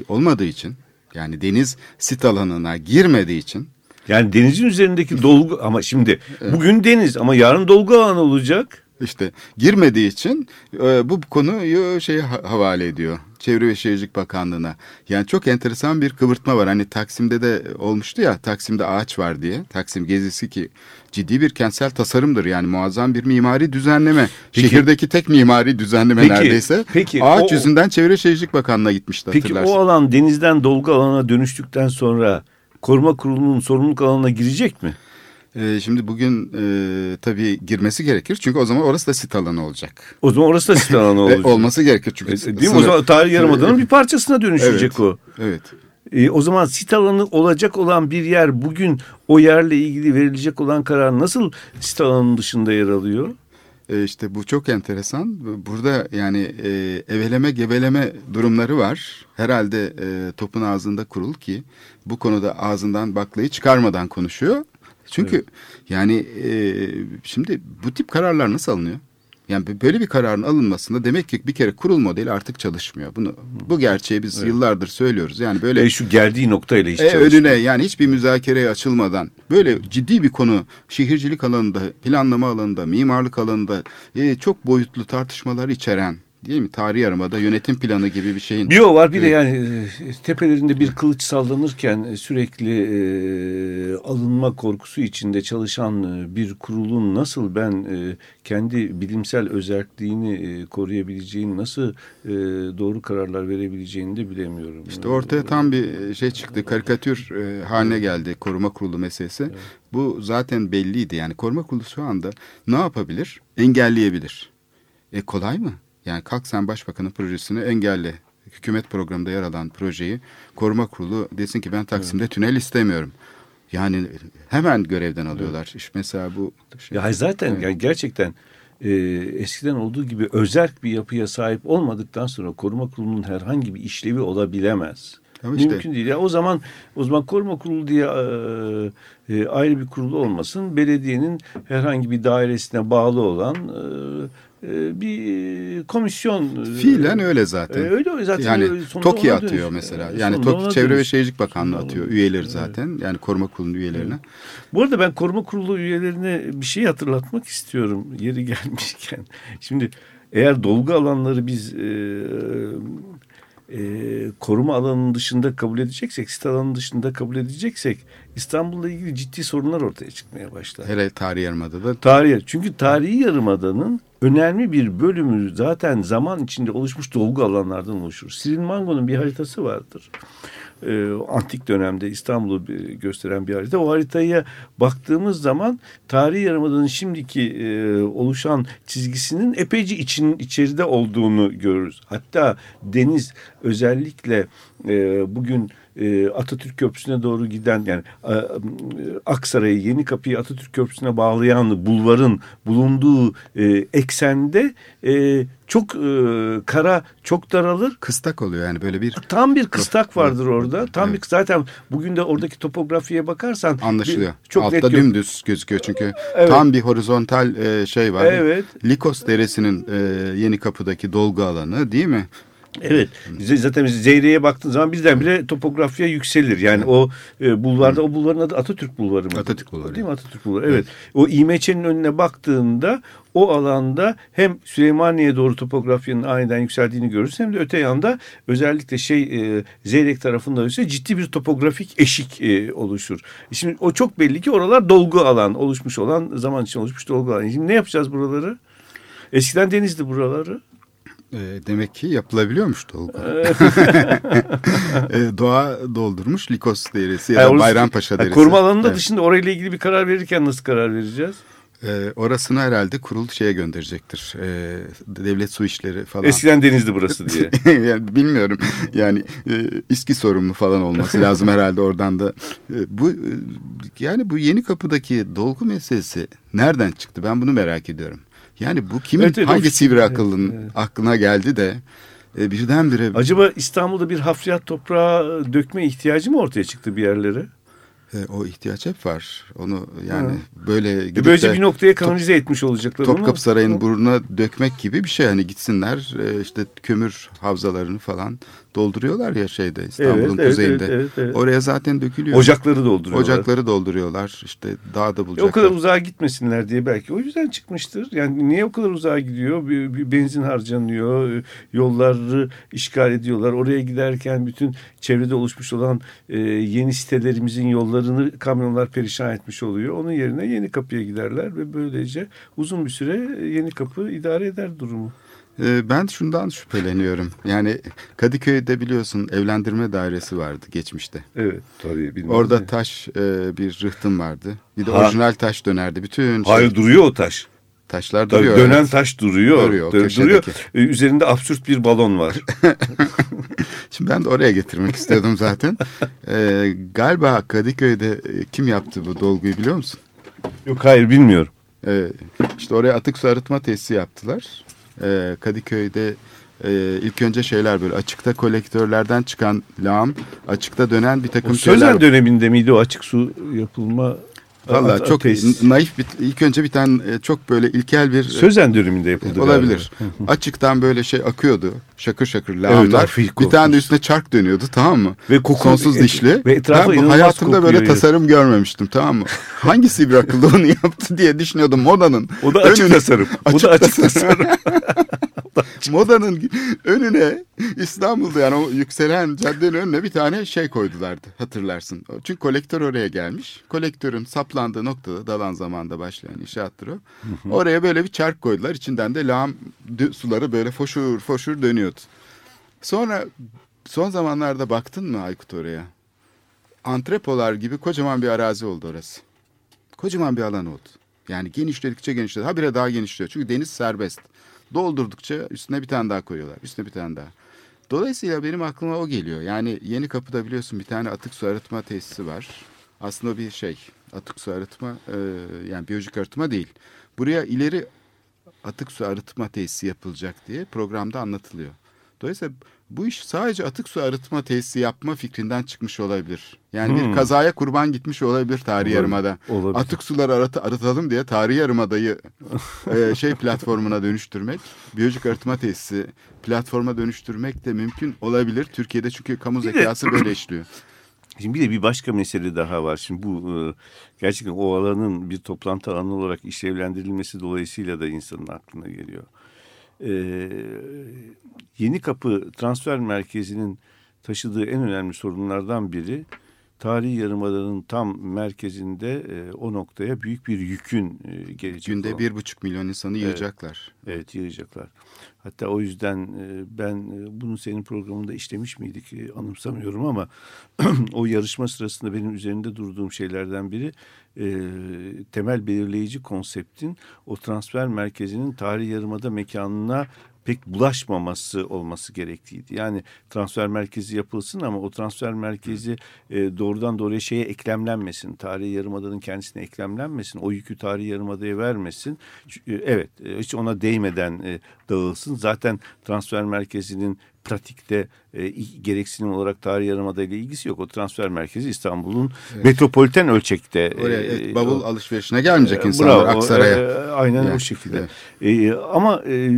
olmadığı için yani deniz sit alanına girmediği için Yani denizin üzerindeki dolgu ama şimdi bugün deniz ama yarın dolgu alanı olacak. İşte girmediği için e, bu konuyu şey havale ediyor. Çevre ve Şehircilik Bakanlığı'na. Yani çok enteresan bir kıvırtma var. Hani Taksim'de de olmuştu ya Taksim'de ağaç var diye. Taksim gezisi ki ciddi bir kentsel tasarımdır. Yani muazzam bir mimari düzenleme. Peki- Şehirdeki tek mimari düzenleme Peki- neredeyse. peki ağaç o- yüzünden Çevre Şehircilik Bakanlığı'na gitmişti Peki hatırlarsın. o alan denizden dolgu alanına dönüştükten sonra koruma kurulunun sorumluluk alanına girecek mi? Ee, şimdi bugün e, tabii girmesi gerekir. Çünkü o zaman orası da sit alanı olacak. O zaman orası da sit alanı Ve olacak. olması gerekir çünkü. E, Değil mi? sınır- O zaman tarihi yarımadanın bir parçasına dönüşecek Evet. o. Evet. E, o zaman sit alanı olacak olan bir yer bugün o yerle ilgili verilecek olan karar nasıl sit alanının dışında yer alıyor? E, işte bu çok enteresan. Burada yani e, eveleme gebeleme durumları var. Herhalde e, topun ağzında kurul ki bu konuda ağzından baklayı çıkarmadan konuşuyor. Çünkü yani e, şimdi bu tip kararlar nasıl alınıyor? Yani böyle bir kararın alınmasında demek ki bir kere kurul modeli artık çalışmıyor. Bunu bu gerçeği biz yıllardır söylüyoruz. Yani böyle E, şu geldiği noktayla hiç e, çalışmıyor. önüne yani hiçbir müzakereye açılmadan böyle ciddi bir konu şehircilik alanında, planlama alanında, mimarlık alanında e, çok boyutlu tartışmalar içeren değil mi? Tarih yarımada yönetim planı gibi bir şeyin. Bir o var bir de yani e, tepelerinde bir kılıç sallanırken e, sürekli e, alınma korkusu içinde çalışan e, bir kurulun nasıl ben e, kendi bilimsel özelliğini e, koruyabileceğini nasıl e, doğru kararlar verebileceğini de bilemiyorum. İşte ortaya tam bir şey çıktı. Karikatür e, haline geldi koruma kurulu meselesi. Bu zaten belliydi. Yani koruma kurulu şu anda ne yapabilir? Engelleyebilir. E kolay mı? Yani kalk sen başbakanın projesini engelle. hükümet programında yer alan projeyi koruma kurulu desin ki ben Taksim'de tünel istemiyorum. Yani hemen görevden alıyorlar. İşte mesela bu şey, Ya zaten Evet. yani gerçekten e, eskiden olduğu gibi özerk bir yapıya sahip olmadıktan sonra koruma kurulunun herhangi bir işlevi olabilemez. Ama işte- Mümkün değil. Ya o zaman o zaman koruma kurulu diye e, e, ayrı bir kurulu olmasın. Belediyenin herhangi bir dairesine bağlı olan e, bir komisyon. e, Fiilen öyle zaten. E, öyle zaten yani TOKİ atıyor mesela. e, Yani TOKİ Çevre ve Şehircilik Bakanlığı atıyor üyeleri Evet. zaten. Yani koruma kurulunun üyelerine. Bu arada ben koruma kurulu üyelerine bir şey hatırlatmak istiyorum yeri gelmişken. Şimdi eğer dolgu alanları biz e, e, koruma alanının dışında kabul edeceksek, sit alanının dışında kabul edeceksek İstanbul'la ilgili ciddi sorunlar ortaya çıkmaya başlar. Hele tarih yarımadada Tarihi, çünkü tarihi yarımadanın önemli bir bölümü zaten zaman içinde oluşmuş dolgu alanlardan oluşur. Cyril Mango'nun bir haritası vardır. Ee, antik dönemde İstanbul'u gösteren bir harita. O haritaya baktığımız zaman tarihi yarımadanın şimdiki e, oluşan çizgisinin epeyce için içeride olduğunu görürüz. Hatta deniz özellikle e, bugün e, Atatürk Köprüsü'ne doğru giden yani e, Aksaray'ı Yeni Kapı'yı Atatürk Köprüsü'ne bağlayan bulvarın bulunduğu e, eksende e, çok e, kara çok daralır. kıstak oluyor yani böyle bir Tam bir kıstak vardır orada. Tam bir zaten bugün de oradaki topografiye bakarsan anlaşılıyor. bir- çok Altta net dümdüz gözüküyor çünkü Evet. tam bir horizontal e, şey var. Evet. Likos Deresi'nin e, yeni kapıdaki dolgu alanı değil mi? Evet. Zaten Zeyre'ye baktığın zaman birdenbire topografya yükselir. Yani o e, bulvarda o bulvarın adı Atatürk Bulvarı mı? Atatürk Bulvarı. Değil mi Atatürk Bulvarı? Evet. O İMÇ'nin önüne baktığında o alanda hem Süleymaniye doğru topografyanın aniden yükseldiğini görürsün hem de öte yanda özellikle şey e, Zeyrek tarafında ise ciddi bir topografik eşik e, oluşur. Şimdi o çok belli ki oralar dolgu alan oluşmuş olan zaman için oluşmuş dolgu alan. Şimdi ne yapacağız buraları? Eskiden denizdi buraları. E, demek ki yapılabiliyormuş dolgu. E, doğa doldurmuş Likos Deresi ya da orası- Bayrampaşa ha, Deresi. Koruma alanında Evet. dışında orayla ilgili bir karar verirken nasıl karar vereceğiz? E, orasını herhalde kurul şeye gönderecektir. E, devlet su işleri falan. Eskiden denizdi burası diye. yani bilmiyorum. Yani e, İSKİ sorumlu falan olması lazım herhalde oradan da. E, bu e, yani bu yeni kapıdaki dolgu meselesi nereden çıktı? Ben bunu merak ediyorum. Yani bu kimin Evet, evet, hangi o- sivri akıllının evet. aklına geldi de e, birdenbire Acaba İstanbul'da bir hafriyat toprağı dökme ihtiyacı mı ortaya çıktı bir yerlere? e, o ihtiyaç hep var. Onu yani Ha. böyle E gidip Böylece de bir noktaya kanalize etmiş olacaklar. Topkapı Sarayı'nın burnuna dökmek gibi bir şey. Hani gitsinler e, işte kömür havzalarını falan dolduruyorlar ya şeyde İstanbul'un Evet, kuzeyinde. evet, evet, evet. Oraya zaten dökülüyor. Ocakları dolduruyorlar. Ocakları dolduruyorlar. İşte dağda E, bulacaklar. o kadar uzağa gitmesinler diye belki o yüzden çıkmıştır. Yani niye o kadar uzağa gidiyor? Bir, bir benzin harcanıyor, e, yolları işgal ediyorlar. Oraya giderken bütün çevrede oluşmuş olan e, yeni sitelerimizin yollarını kamyonlar perişan etmiş oluyor. Onun yerine yeni kapıya giderler ve böylece uzun bir süre yeni kapı idare eder durumu. Ee, ben şundan şüpheleniyorum. Yani Kadıköy'de biliyorsun evlendirme dairesi vardı geçmişte. Evet tabii. bilmem Orada ne. taş e, bir rıhtım vardı. Bir de Ha. orijinal taş dönerdi. Bütün şey- Hayır duruyor o taş. taşlar Tabii duruyor. dönen evet. taş duruyor. Duruyor, Duruyor. Ee, Üzerinde absürt bir balon var. Şimdi ben de oraya getirmek istiyordum zaten. Ee, galiba Kadıköy'de e, kim yaptı bu dolguyu biliyor musun? Yok hayır bilmiyorum. Ee, işte oraya atık su arıtma tesisi yaptılar. Ee, Kadıköy'de e, ilk önce şeyler böyle açıkta kolektörlerden çıkan lağım, açıkta dönen bir takım O şeyler. Sözen döneminde miydi o açık su yapılma? Valla çok tesis? naif bir, ilk önce bir tane e, çok böyle ilkel bir e, Sözen döneminde yapıldı olabilir. galiba. Açıktan böyle şey akıyordu. Şakır şakır Evet, lağımlar. hafif bir tane de üstüne çark dönüyordu tamam mı? Ve koku- Sonsuz et- dişli. ve etrafı ben hayatımda böyle kokuyor. tasarım görmemiştim tamam mı? Hangisi bir akıllı onu yaptı diye düşünüyordum modanın. O da açık önüne- tasarım. O da açık tasarım. Modanın önüne İstanbul'da yani o yükselen caddenin önüne bir tane şey koydulardı hatırlarsın. Çünkü kolektör oraya gelmiş. Kolektörün saplandığı noktada dalan zamanda başlayan inşaattır o. Oraya böyle bir çark koydular. İçinden de lağım suları böyle foşur foşur dönüyordu. Sonra son zamanlarda baktın mı Aykut oraya? Antrepolar gibi kocaman bir arazi oldu orası. Kocaman bir alan oldu. Yani genişledikçe genişledi. Habire daha genişliyor. Çünkü deniz serbest. Doldurdukça üstüne bir tane daha koyuyorlar. Üstüne bir tane daha. Dolayısıyla benim aklıma o geliyor. Yani Yeni Kapı'da biliyorsun bir tane atık su arıtma tesisi var. Aslında bir şey atık su arıtma e, yani biyolojik arıtma değil. Buraya ileri atık su arıtma tesisi yapılacak diye programda anlatılıyor. Dolayısıyla bu iş sadece atık su arıtma tesisi yapma fikrinden çıkmış olabilir. Yani Hmm. bir kazaya kurban gitmiş olabilir tarihi Olabilir, yarımada. olabilir. Atık suları arıt, arıtalım diye tarihi yarımadayı e, şey platformuna dönüştürmek, biyolojik arıtma tesisi platforma dönüştürmek de mümkün olabilir. Türkiye'de çünkü kamu zekası böyle işliyor. Şimdi bir de bir başka mesele daha var. Şimdi bu e, gerçekten o alanın bir toplantı alanı olarak işlevlendirilmesi dolayısıyla da insanın aklına geliyor. E, Yeni Kapı Transfer Merkezi'nin taşıdığı en önemli sorunlardan biri tarihi yarımadanın tam merkezinde e, o noktaya büyük bir yükün e, gelecek Günde bir buçuk milyon insanı yığacaklar. Evet yığacaklar. Hatta o yüzden e, ben e, bunu senin programında işlemiş miydik e, anımsamıyorum ama o yarışma sırasında benim üzerinde durduğum şeylerden biri e, temel belirleyici konseptin o transfer merkezinin tarihi yarımada mekanına pek bulaşmaması olması gerektiğiydi. Yani transfer merkezi yapılsın ama o transfer merkezi e, doğrudan doğruya şeye eklemlenmesin. Tarihi yarımadanın kendisine eklemlenmesin. O yükü tarihi yarımadaya vermesin. E, Evet e, hiç ona değmeden e, dağılsın. Zaten transfer merkezinin pratikte e, gereksinim olarak tarihi yarımada ile ilgisi yok. O transfer merkezi İstanbul'un metropoliten ölçekte. Oraya e, evet, bavul o- alışverişine gelmeyecek e, insanlar bravo, Aksaray'a. e, aynen Yani, o şekilde. evet. E, ama e,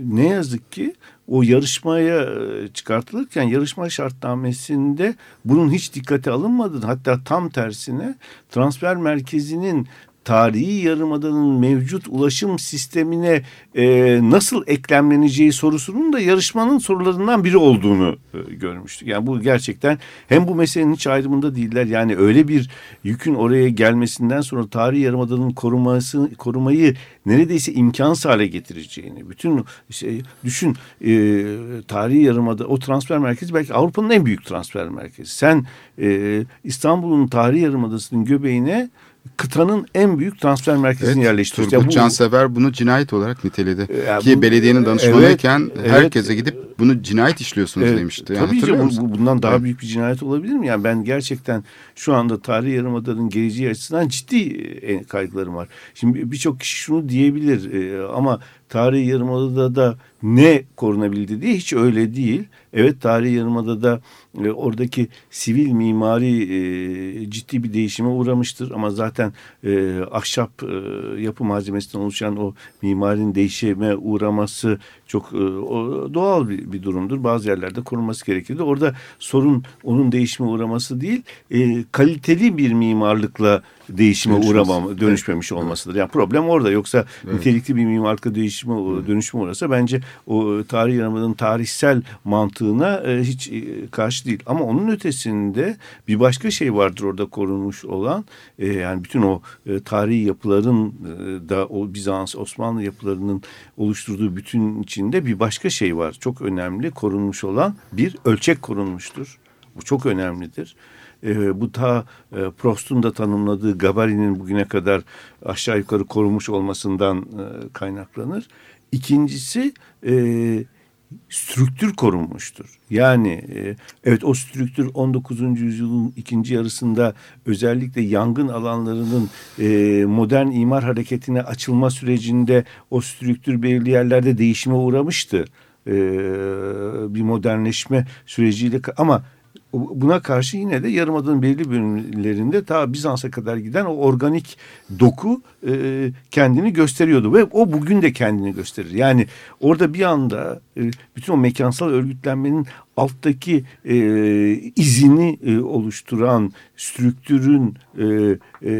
ne yazık ki o yarışmaya e, çıkartılırken yarışma şartnamesinde bunun hiç dikkate alınmadı. Hatta tam tersine transfer merkezinin tarihi yarımadanın mevcut ulaşım sistemine e, nasıl eklemleneceği sorusunun da yarışmanın sorularından biri olduğunu e, görmüştük. Yani bu gerçekten hem bu meselenin hiç ayrımında değiller. Yani öyle bir yükün oraya gelmesinden sonra tarihi yarımadanın koruması korumayı neredeyse imkansız hale getireceğini. Bütün şey, düşün e, tarihi yarımada o transfer merkezi belki Avrupa'nın en büyük transfer merkezi. Sen e, İstanbul'un tarihi yarımadasının göbeğine kıtanın en büyük transfer merkezini Evet, yerleştiriyorsun. Turgut Ya bu- Cansever bunu cinayet olarak niteledi. Ya Ki bu- belediyenin danışmanıyken Evet, evet. herkese gidip bunu cinayet işliyorsunuz Evet, demişti. Yani tabii musun? bu- bundan daha Evet. büyük bir cinayet olabilir mi? Yani ben gerçekten şu anda tarihi yarımadanın geleceği açısından ciddi e, kaygılarım var. Şimdi birçok kişi şunu diyebilir e, ama tarihi yarımadada da ne korunabildi diye hiç öyle değil. Evet tarihi yarımadada e, oradaki sivil mimari e, ciddi bir değişime uğramıştır ama zaten e, ahşap e, yapı malzemesinden oluşan o mimarinin değişime uğraması çok e, o, doğal bir, bir durumdur. Bazı yerlerde korunması gerekirdi. Orada sorun onun değişime uğraması değil, e, kaliteli bir mimarlıkla değişime uğramam, dönüşmemiş olmasıdır. Yani problem orada. Yoksa nitelikli bir mimarlıkla değişime dönüşme uğrasa bence o tarih yarımadının tarihsel mantığına e, hiç e, karşı değil. Ama onun ötesinde bir başka şey vardır orada korunmuş olan. E, yani bütün o e, tarihi yapıların e, da o Bizans, Osmanlı yapılarının oluşturduğu bütün içinde bir başka şey var. Çok önemli korunmuş olan bir ölçek korunmuştur. Bu çok önemlidir. E, bu ta e, Prost'un da tanımladığı gabarinin bugüne kadar aşağı yukarı korunmuş olmasından e, kaynaklanır. İkincisi e, strüktür korunmuştur. Yani e, evet o strüktür 19. yüzyılın ikinci yarısında özellikle yangın alanlarının e, modern imar hareketine açılma sürecinde o strüktür belirli yerlerde değişime uğramıştı. E, bir modernleşme süreciyle ama buna karşı yine de Yarımada'nın belli bölümlerinde ta Bizans'a kadar giden o organik doku e, kendini gösteriyordu ve o bugün de kendini gösterir. Yani orada bir anda e, bütün o mekansal örgütlenmenin alttaki e, izini e, oluşturan strüktürün e, e,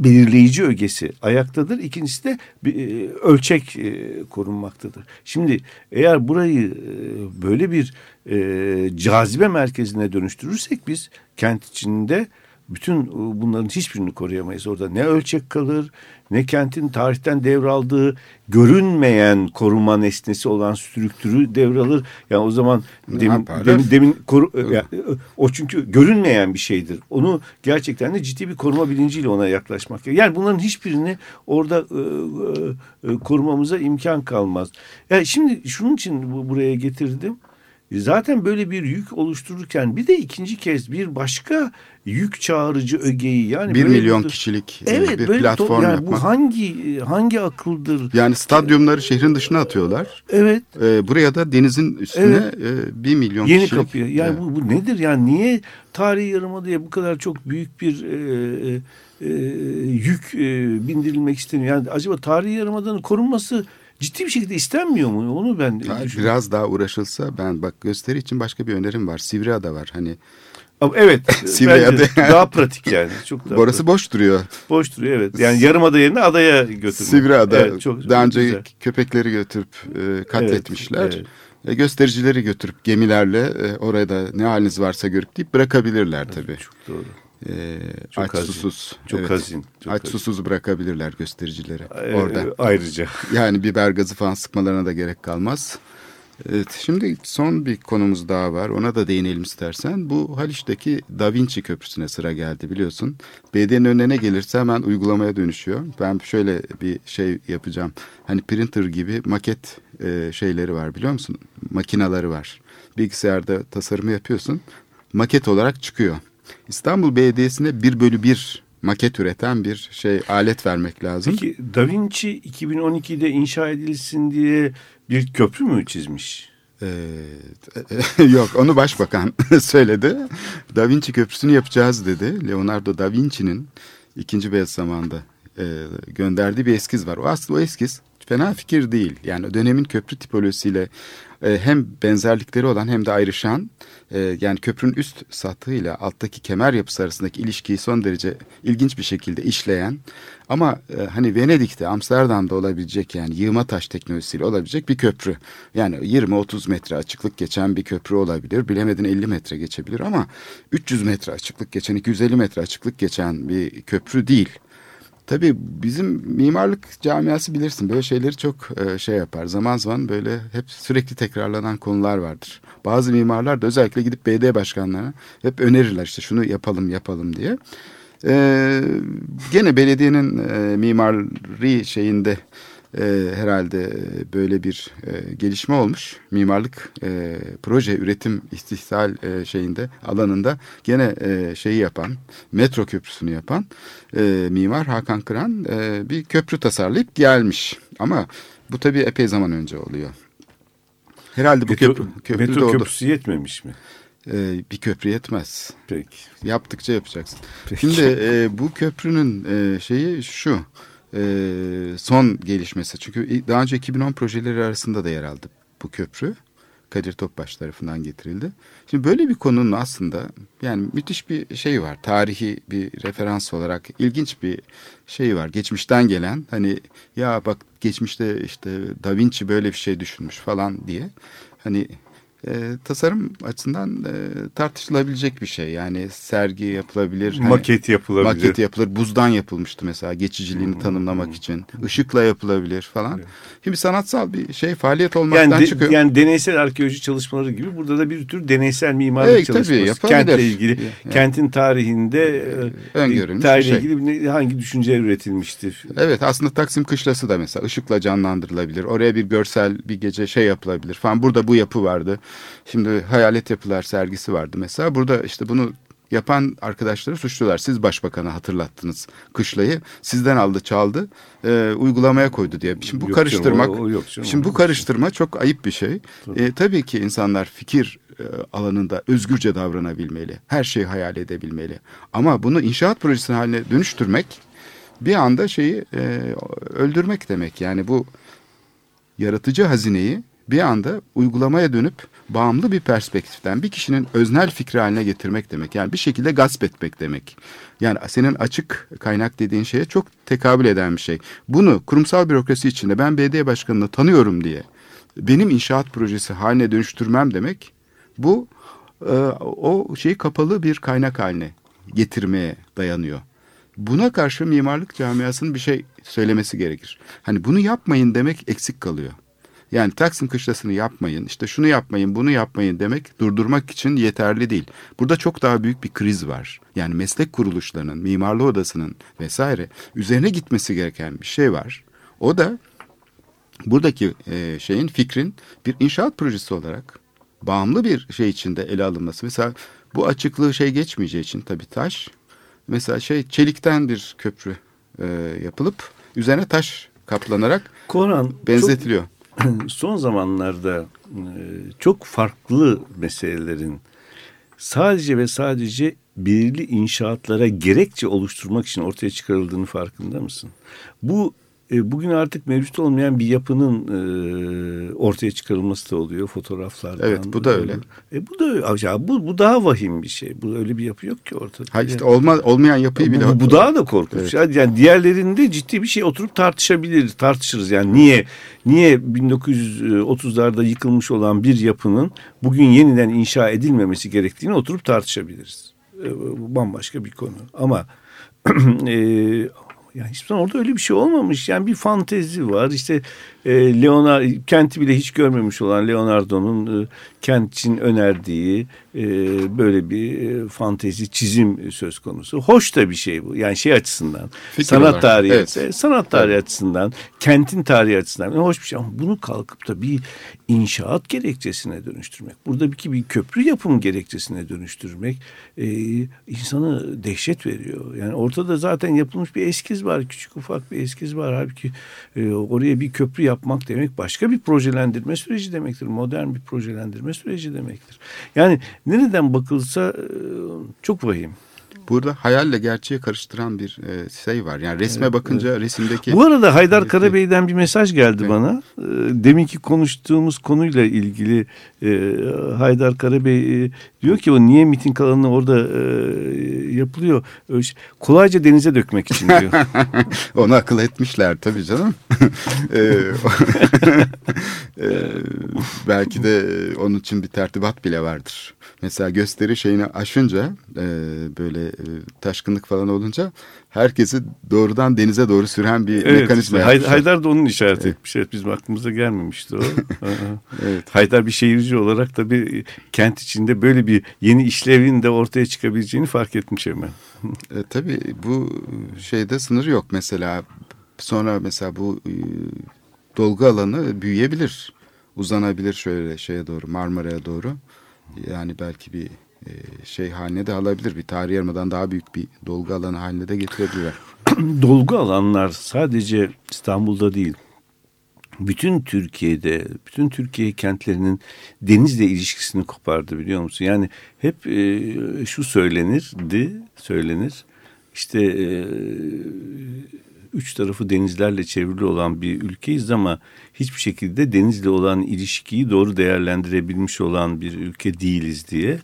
belirleyici ögesi ayaktadır. İkincisi de e, ölçek e, korunmaktadır. Şimdi eğer burayı e, böyle bir e, cazibe merkezine dönüştürürsek biz kent içinde bütün e, bunların hiçbirini koruyamayız. Orada ne ölçek kalır, ne kentin tarihten devraldığı görünmeyen koruma nesnesi olan strüktürü devralır. Yani o zaman demin, demin, demin koru, yani, o çünkü görünmeyen bir şeydir. Onu gerçekten de ciddi bir koruma bilinciyle ona yaklaşmak. Yani bunların hiçbirini orada e, e, e, korumamıza imkan kalmaz. Yani şimdi şunun için bu, buraya getirdim. Zaten böyle bir yük oluştururken bir de ikinci kez bir başka yük çağırıcı ögeyi yani Bir milyon bir- kişilik e, Evet bir böyle platform yani yapmak. bu hangi hangi akıldır? Yani stadyumları şehrin dışına atıyorlar. Evet. E, buraya da denizin üstüne Evet. e, bir milyon Yeni kişilik. kapıya. Yani Evet. bu, bu nedir? Yani niye tarihi yarımadaya bu kadar çok büyük bir e, e, yük e, bindirilmek isteniyor? Yani acaba tarihi yarımadanın korunması ciddi bir şekilde istenmiyor mu? Onu ben düşünüyorum. Biraz daha uğraşılsa ben bak gösteri için başka bir önerim var. Sivriada var. Hani Ama evet. Sivriada daha pratik yani. Çok daha orası pratik. boş duruyor. boş duruyor evet. Yani yarımada yerine adaya götürmek. Sivriada Evet, çok, daha önce güzel. köpekleri götürüp e, katletmişler. Evet, evet. E, göstericileri götürüp gemilerle e, oraya da ne haliniz varsa görüp deyip bırakabilirler tabii. Çok doğru. E, Çok aç hazin. susuz. Çok evet. hazin. Çok aç hazin. susuz bırakabilirler göstericileri Ee, orada. Ayrıca. Yani biber gazı falan sıkmalarına da gerek kalmaz. Evet, şimdi son bir konumuz daha var. Ona da değinelim istersen. Bu Haliç'teki Da Vinci Köprüsü'ne sıra geldi biliyorsun. BD'nin önüne gelirse hemen uygulamaya dönüşüyor. Ben şöyle bir şey yapacağım. Hani printer gibi maket e, şeyleri var biliyor musun? Makinaları var. Bilgisayarda tasarımı yapıyorsun. Maket olarak çıkıyor. İstanbul Belediyesi'ne 1 bölü 1 maket üreten bir şey alet vermek lazım. Peki Da Vinci 2012'de inşa edilsin diye bir köprü mü çizmiş? Ee, yok onu başbakan söyledi. Da Vinci Köprüsü'nü yapacağız dedi. Leonardo da Vinci'nin ikinci beyaz zamanda e, gönderdiği bir eskiz var. O aslında o eskiz fena fikir değil. Yani dönemin köprü tipolojisiyle e, hem benzerlikleri olan hem de ayrışan e, yani köprünün üst sathıyla alttaki kemer yapısı arasındaki ilişkiyi son derece ilginç bir şekilde işleyen ama e, hani Venedik'te Amsterdam'da olabilecek yani yığma taş teknolojisiyle olabilecek bir köprü. Yani 20-30 metre açıklık geçen bir köprü olabilir. Bilemedin 50 metre geçebilir ama 300 metre açıklık geçen 250 metre açıklık geçen bir köprü değil. Tabii bizim mimarlık camiası bilirsin böyle şeyleri çok e, şey yapar. Zaman zaman böyle hep sürekli tekrarlanan konular vardır. Bazı mimarlar da özellikle gidip BD başkanlarına hep önerirler işte şunu yapalım yapalım diye. Ee, gene belediyenin e, mimari şeyinde e, herhalde böyle bir e, gelişme olmuş. Mimarlık e, proje üretim istihsal e, şeyinde alanında gene e, şeyi yapan metro köprüsünü yapan e, mimar Hakan Kıran e, bir köprü tasarlayıp gelmiş. Ama bu tabii epey zaman önce oluyor. Herhalde bu köprü, köprü Metro oldu. köprüsü yetmemiş mi? E, bir köprü yetmez. Peki. Yaptıkça yapacaksın. Peki. Şimdi e, bu köprünün e, şeyi şu. E, son gelişmesi. Çünkü daha önce 2010 projeleri arasında da yer aldı bu köprü. Kadir Topbaş tarafından getirildi. Şimdi böyle bir konunun aslında yani müthiş bir şey var. Tarihi bir referans olarak ilginç bir şey var. Geçmişten gelen hani ya bak geçmişte işte Da Vinci böyle bir şey düşünmüş falan diye. Hani e, tasarım açısından e, tartışılabilecek bir şey. Yani sergi yapılabilir. hani- Maket yapılabilir. Maket yapılır. Buzdan yapılmıştı mesela geçiciliğini Hmm. tanımlamak için. Işıkla yapılabilir falan. Şimdi sanatsal bir şey faaliyet olmaktan Yani, de- çıkıyor. yani deneysel arkeoloji çalışmaları gibi burada da bir tür deneysel mimarlık Evet, tabii, çalışması. yapabilir. Kentle ilgili, Yani. kentin tarihinde e, öngörülmüş tarihle şey. ilgili hangi düşünceler üretilmiştir? Evet aslında Taksim Kışlası da mesela ışıkla canlandırılabilir. Oraya bir görsel bir gece şey yapılabilir falan. Burada bu yapı vardı. Şimdi hayalet yapılar sergisi vardı mesela. Burada işte bunu yapan arkadaşları suçlular. Siz başbakana hatırlattınız kışlayı. Sizden aldı çaldı e, uygulamaya koydu diye. Şimdi bu Yok karıştırmak canım, o- o yok canım, şimdi bu karıştırma çok ayıp bir şey. E, tabii ki insanlar fikir e, alanında özgürce davranabilmeli. Her şeyi hayal edebilmeli. Ama bunu inşaat projesi haline dönüştürmek bir anda şeyi e, öldürmek demek. Yani bu yaratıcı hazineyi bir anda uygulamaya dönüp bağımlı bir perspektiften bir kişinin öznel fikri haline getirmek demek. Yani bir şekilde gasp etmek demek. Yani senin açık kaynak dediğin şeye çok tekabül eden bir şey. Bunu kurumsal bürokrasi içinde ben BD başkanını tanıyorum diye benim inşaat projesi haline dönüştürmem demek bu e, o şeyi kapalı bir kaynak haline getirmeye dayanıyor. Buna karşı mimarlık camiasının bir şey söylemesi gerekir. Hani bunu yapmayın demek eksik kalıyor. Yani Taksim Kışlası'nı yapmayın, işte şunu yapmayın, bunu yapmayın demek durdurmak için yeterli değil. Burada çok daha büyük bir kriz var. Yani meslek kuruluşlarının, mimarlığı odasının vesaire üzerine gitmesi gereken bir şey var. O da buradaki e, şeyin fikrin bir inşaat projesi olarak bağımlı bir şey içinde ele alınması. Mesela bu açıklığı şey geçmeyeceği için tabii taş. Mesela şey çelikten bir köprü e, yapılıp üzerine taş kaplanarak Koran benzetiliyor. çok, son zamanlarda e, çok farklı meselelerin sadece ve sadece belirli inşaatlara gerekçe oluşturmak için ortaya çıkarıldığını farkında mısın? Bu bugün artık mevcut olmayan bir yapının e, ortaya çıkarılması da oluyor fotoğraflardan. Evet, bu da öyle. E, bu da. Ya, bu, bu daha vahim bir şey. Bu öyle bir yapı yok ki ortada. Ha işte olma, olmayan yapıyı bile... Bu, bu daha da korkunç. Evet. Yani, yani diğerlerinde ciddi bir şey oturup tartışabilir, tartışırız. Yani niye niye 1930'larda yıkılmış olan bir yapının bugün yeniden inşa edilmemesi gerektiğini oturup tartışabiliriz. E, Bu bambaşka bir konu. Ama e, yani hiçbir zaman orada öyle bir şey olmamış. Yani bir fantezi var. İşte e, Leonardo kenti bile hiç görmemiş olan Leonardo'nun e, kent için önerdiği e, böyle bir e, fantezi çizim söz konusu. Hoş da bir şey bu. Yani şey açısından. Fikir sanat olarak, tarihi, evet. sanat tarihi açısından, kentin tarihi açısından hoş bir şey. Ama bunu kalkıp da bir inşaat gerekçesine dönüştürmek, buradaki bir köprü yapım gerekçesine dönüştürmek e, insanı dehşet veriyor. Yani ortada zaten yapılmış bir eskiz var, küçük ufak bir eskiz var. Halbuki e, oraya bir köprü yapmak demek başka bir projelendirme süreci demektir. Modern bir projelendirme süreci demektir. Yani nereden bakılsa e, çok vahim. Burada hayalle gerçeği karıştıran bir e, şey var. Yani resme bakınca resimdeki... Bu arada Haydar Evet, Karabey'den bir mesaj geldi Evet. bana. Ee, Deminki konuştuğumuz konuyla ilgili e, Haydar Karabey e, diyor ki o niye miting alanı orada e, yapılıyor? Kolayca denize dökmek için diyor. Onu akıl etmişler tabii canım. Belki de onun için bir tertibat bile vardır. Mesela gösteri şeyini aşınca e, böyle e, taşkınlık falan olunca herkesi doğrudan denize doğru süren bir evet, mekanizma işte yapmışlar. Haydar da onun işaret etmiş. Evet, bizim aklımıza gelmemişti o. Evet. Haydar bir şehirci olarak tabii kent içinde böyle bir yeni işlevin de ortaya çıkabileceğini fark etmiş hemen. E, tabii bu şeyde sınır yok. Mesela sonra mesela bu e, dolgu alanı büyüyebilir. Uzanabilir şöyle şeye doğru Marmara'ya doğru. Yani belki bir e, şey haline de alabilir. Bir tarih yarımadan daha büyük bir dolgu alanı haline de getirebilirler. dolgu alanlar sadece İstanbul'da değil. Bütün Türkiye'de, bütün Türkiye kentlerinin denizle ilişkisini kopardı biliyor musun? Yani hep e, şu söylenirdi, söylenir. İşte e, üç tarafı denizlerle çevrili olan bir ülkeyiz ama hiçbir şekilde denizle olan ilişkiyi doğru değerlendirebilmiş olan bir ülke değiliz diye.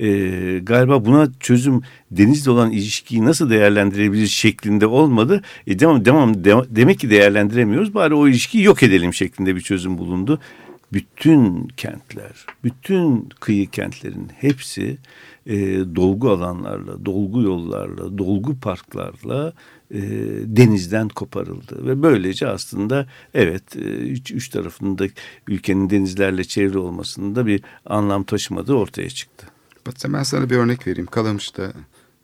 Ee, galiba buna çözüm denizle olan ilişkiyi nasıl değerlendirebiliriz şeklinde olmadı. E, devam, devam, devam, demek ki değerlendiremiyoruz. Bari o ilişkiyi yok edelim şeklinde bir çözüm bulundu. Bütün kentler, bütün kıyı kentlerin hepsi e, dolgu alanlarla, dolgu yollarla, dolgu parklarla e, denizden koparıldı. Ve böylece aslında evet e, üç, üç tarafında ülkenin denizlerle çevre olmasında bir anlam taşımadığı ortaya çıktı. Bak ben sana bir örnek vereyim. Kalamış'ta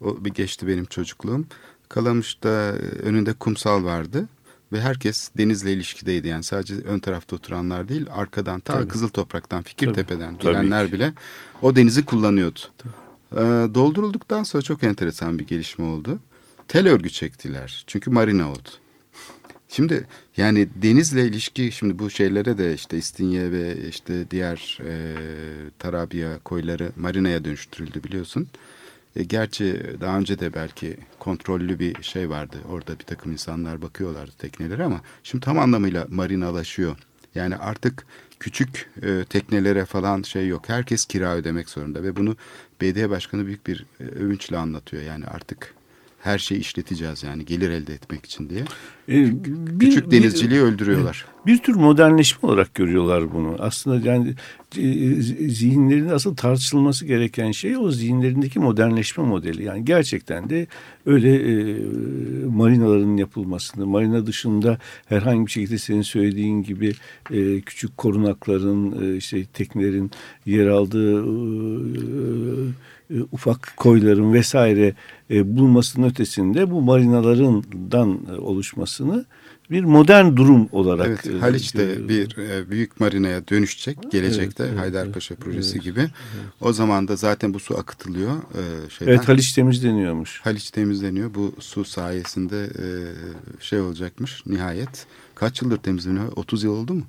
o bir geçti benim çocukluğum. Kalamış'ta e, önünde kumsal vardı ve herkes denizle ilişkideydi. Yani sadece ön tarafta oturanlar değil, arkadan ta Tabii. Kızıl Toprak'tan, Fikirtepe'den Tabii gelenler bile o denizi kullanıyordu. Ee, doldurulduktan sonra çok enteresan bir gelişme oldu. Tel örgü çektiler. Çünkü marina oldu. Şimdi yani denizle ilişki şimdi bu şeylere de işte İstinye ve işte diğer e, Tarabya koyları marinaya dönüştürüldü biliyorsun. E, gerçi daha önce de belki kontrollü bir şey vardı. Orada bir takım insanlar bakıyorlardı teknelere ama şimdi tam anlamıyla marinalaşıyor. Yani artık küçük e, teknelere falan şey yok. Herkes kira ödemek zorunda ve bunu BD Başkanı büyük bir e, övünçle anlatıyor. Yani artık her şeyi işleteceğiz yani gelir elde etmek için diye. E, bir- Küçük denizciliği öldürüyorlar. bir tür modernleşme olarak görüyorlar bunu. Aslında yani e, zihinlerinde asıl tartışılması gereken şey o zihinlerindeki modernleşme modeli. Yani gerçekten de öyle e, marinaların yapılmasını, marina dışında herhangi bir şekilde senin söylediğin gibi e, küçük korunakların, e, işte teknelerin yer aldığı e, e, ufak koyların vesaire e, bulmasının ötesinde bu marinalarından e, oluşmasını bir modern durum olarak Evet, e, Haliç'te görüyoruz. bir e, büyük marinaya dönüşecek gelecekte evet, Haydarpaşa projesi gibi. O zaman da zaten bu su akıtılıyor e, şeyden. Evet Haliç temizleniyormuş. Haliç temizleniyor. Bu su sayesinde e, şey olacakmış nihayet. Kaç yıldır temizleniyor? 30 yıl oldu mu?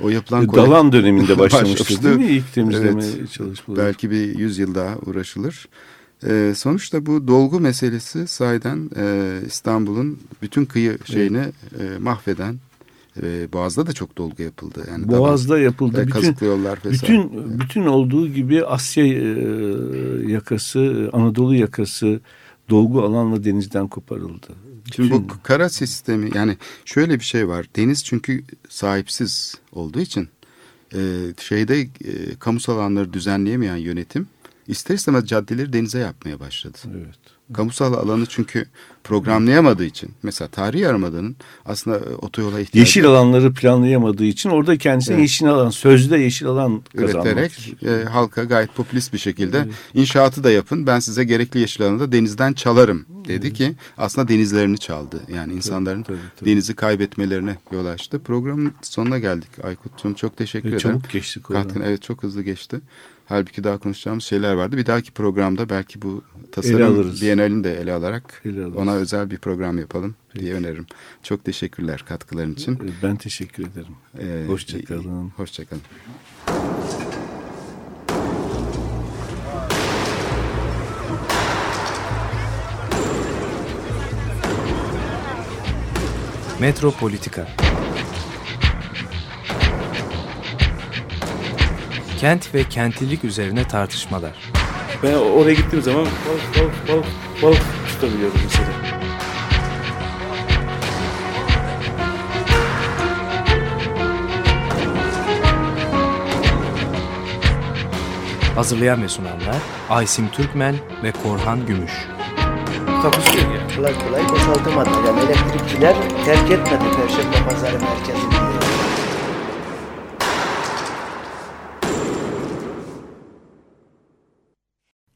O yapılan E, kolek- Dalan döneminde başlamıştı Başlamıştı. değil mi ilk temizleme Evet. çalışmaları? Belki bir 100 yıl daha uğraşılır. E, sonuçta bu dolgu meselesi sahiden e, İstanbul'un bütün kıyı şeyini e, mahveden e, Boğaz'da da çok dolgu yapıldı. Yani Boğaz'da yapıldı. Dalan- e, bütün yollar vesaire. bütün bütün olduğu gibi Asya e, yakası, Anadolu yakası dolgu alanla denizden koparıldı. Şimdi Bütün- bu kara sistemi yani şöyle bir şey var. Deniz çünkü sahipsiz olduğu için e, şeyde e, kamusal alanları düzenleyemeyen yönetim ister istemez caddeleri denize yapmaya başladı. Evet. Kamusal alanı çünkü programlayamadığı için mesela tarihi yarımadanın aslında e, otoyola ihtiyacı Yeşil alanları planlayamadığı için orada kendisine Evet. yeşil alan, sözde yeşil alan kazanmak. üreterek e, halka gayet popülist bir şekilde inşaatı da yapın ben size gerekli yeşil alanı da denizden çalarım dedi ki aslında denizlerini çaldı. Yani insanların tabii, tabii. denizi kaybetmelerine yol açtı. Programın sonuna geldik Aykut'cum çok teşekkür E, ederim. çabuk geçti. Katkın, evet çok hızlı geçti. Halbuki daha konuşacağımız şeyler vardı. Bir dahaki programda belki bu tasarım. Bienalini de ele alarak Ele alırız. ona özel bir program yapalım diye öneririm. Çok teşekkürler katkıların için. E, Ben teşekkür ederim. Ee, Hoşçakalın. Hoşçakalın. Metropolitika Kent ve kentlilik üzerine tartışmalar. Ben oraya gittiğim zaman balık balık balık balık tutabiliyorum mesela. Hazırlayan ve sunanlar Aysim Türkmen ve Korhan Gümüş. Takusuyor yani. Kolay kolay boşaltamadı. Yani elektrikçiler terk etmedi Perşembe Pazarı merkezini.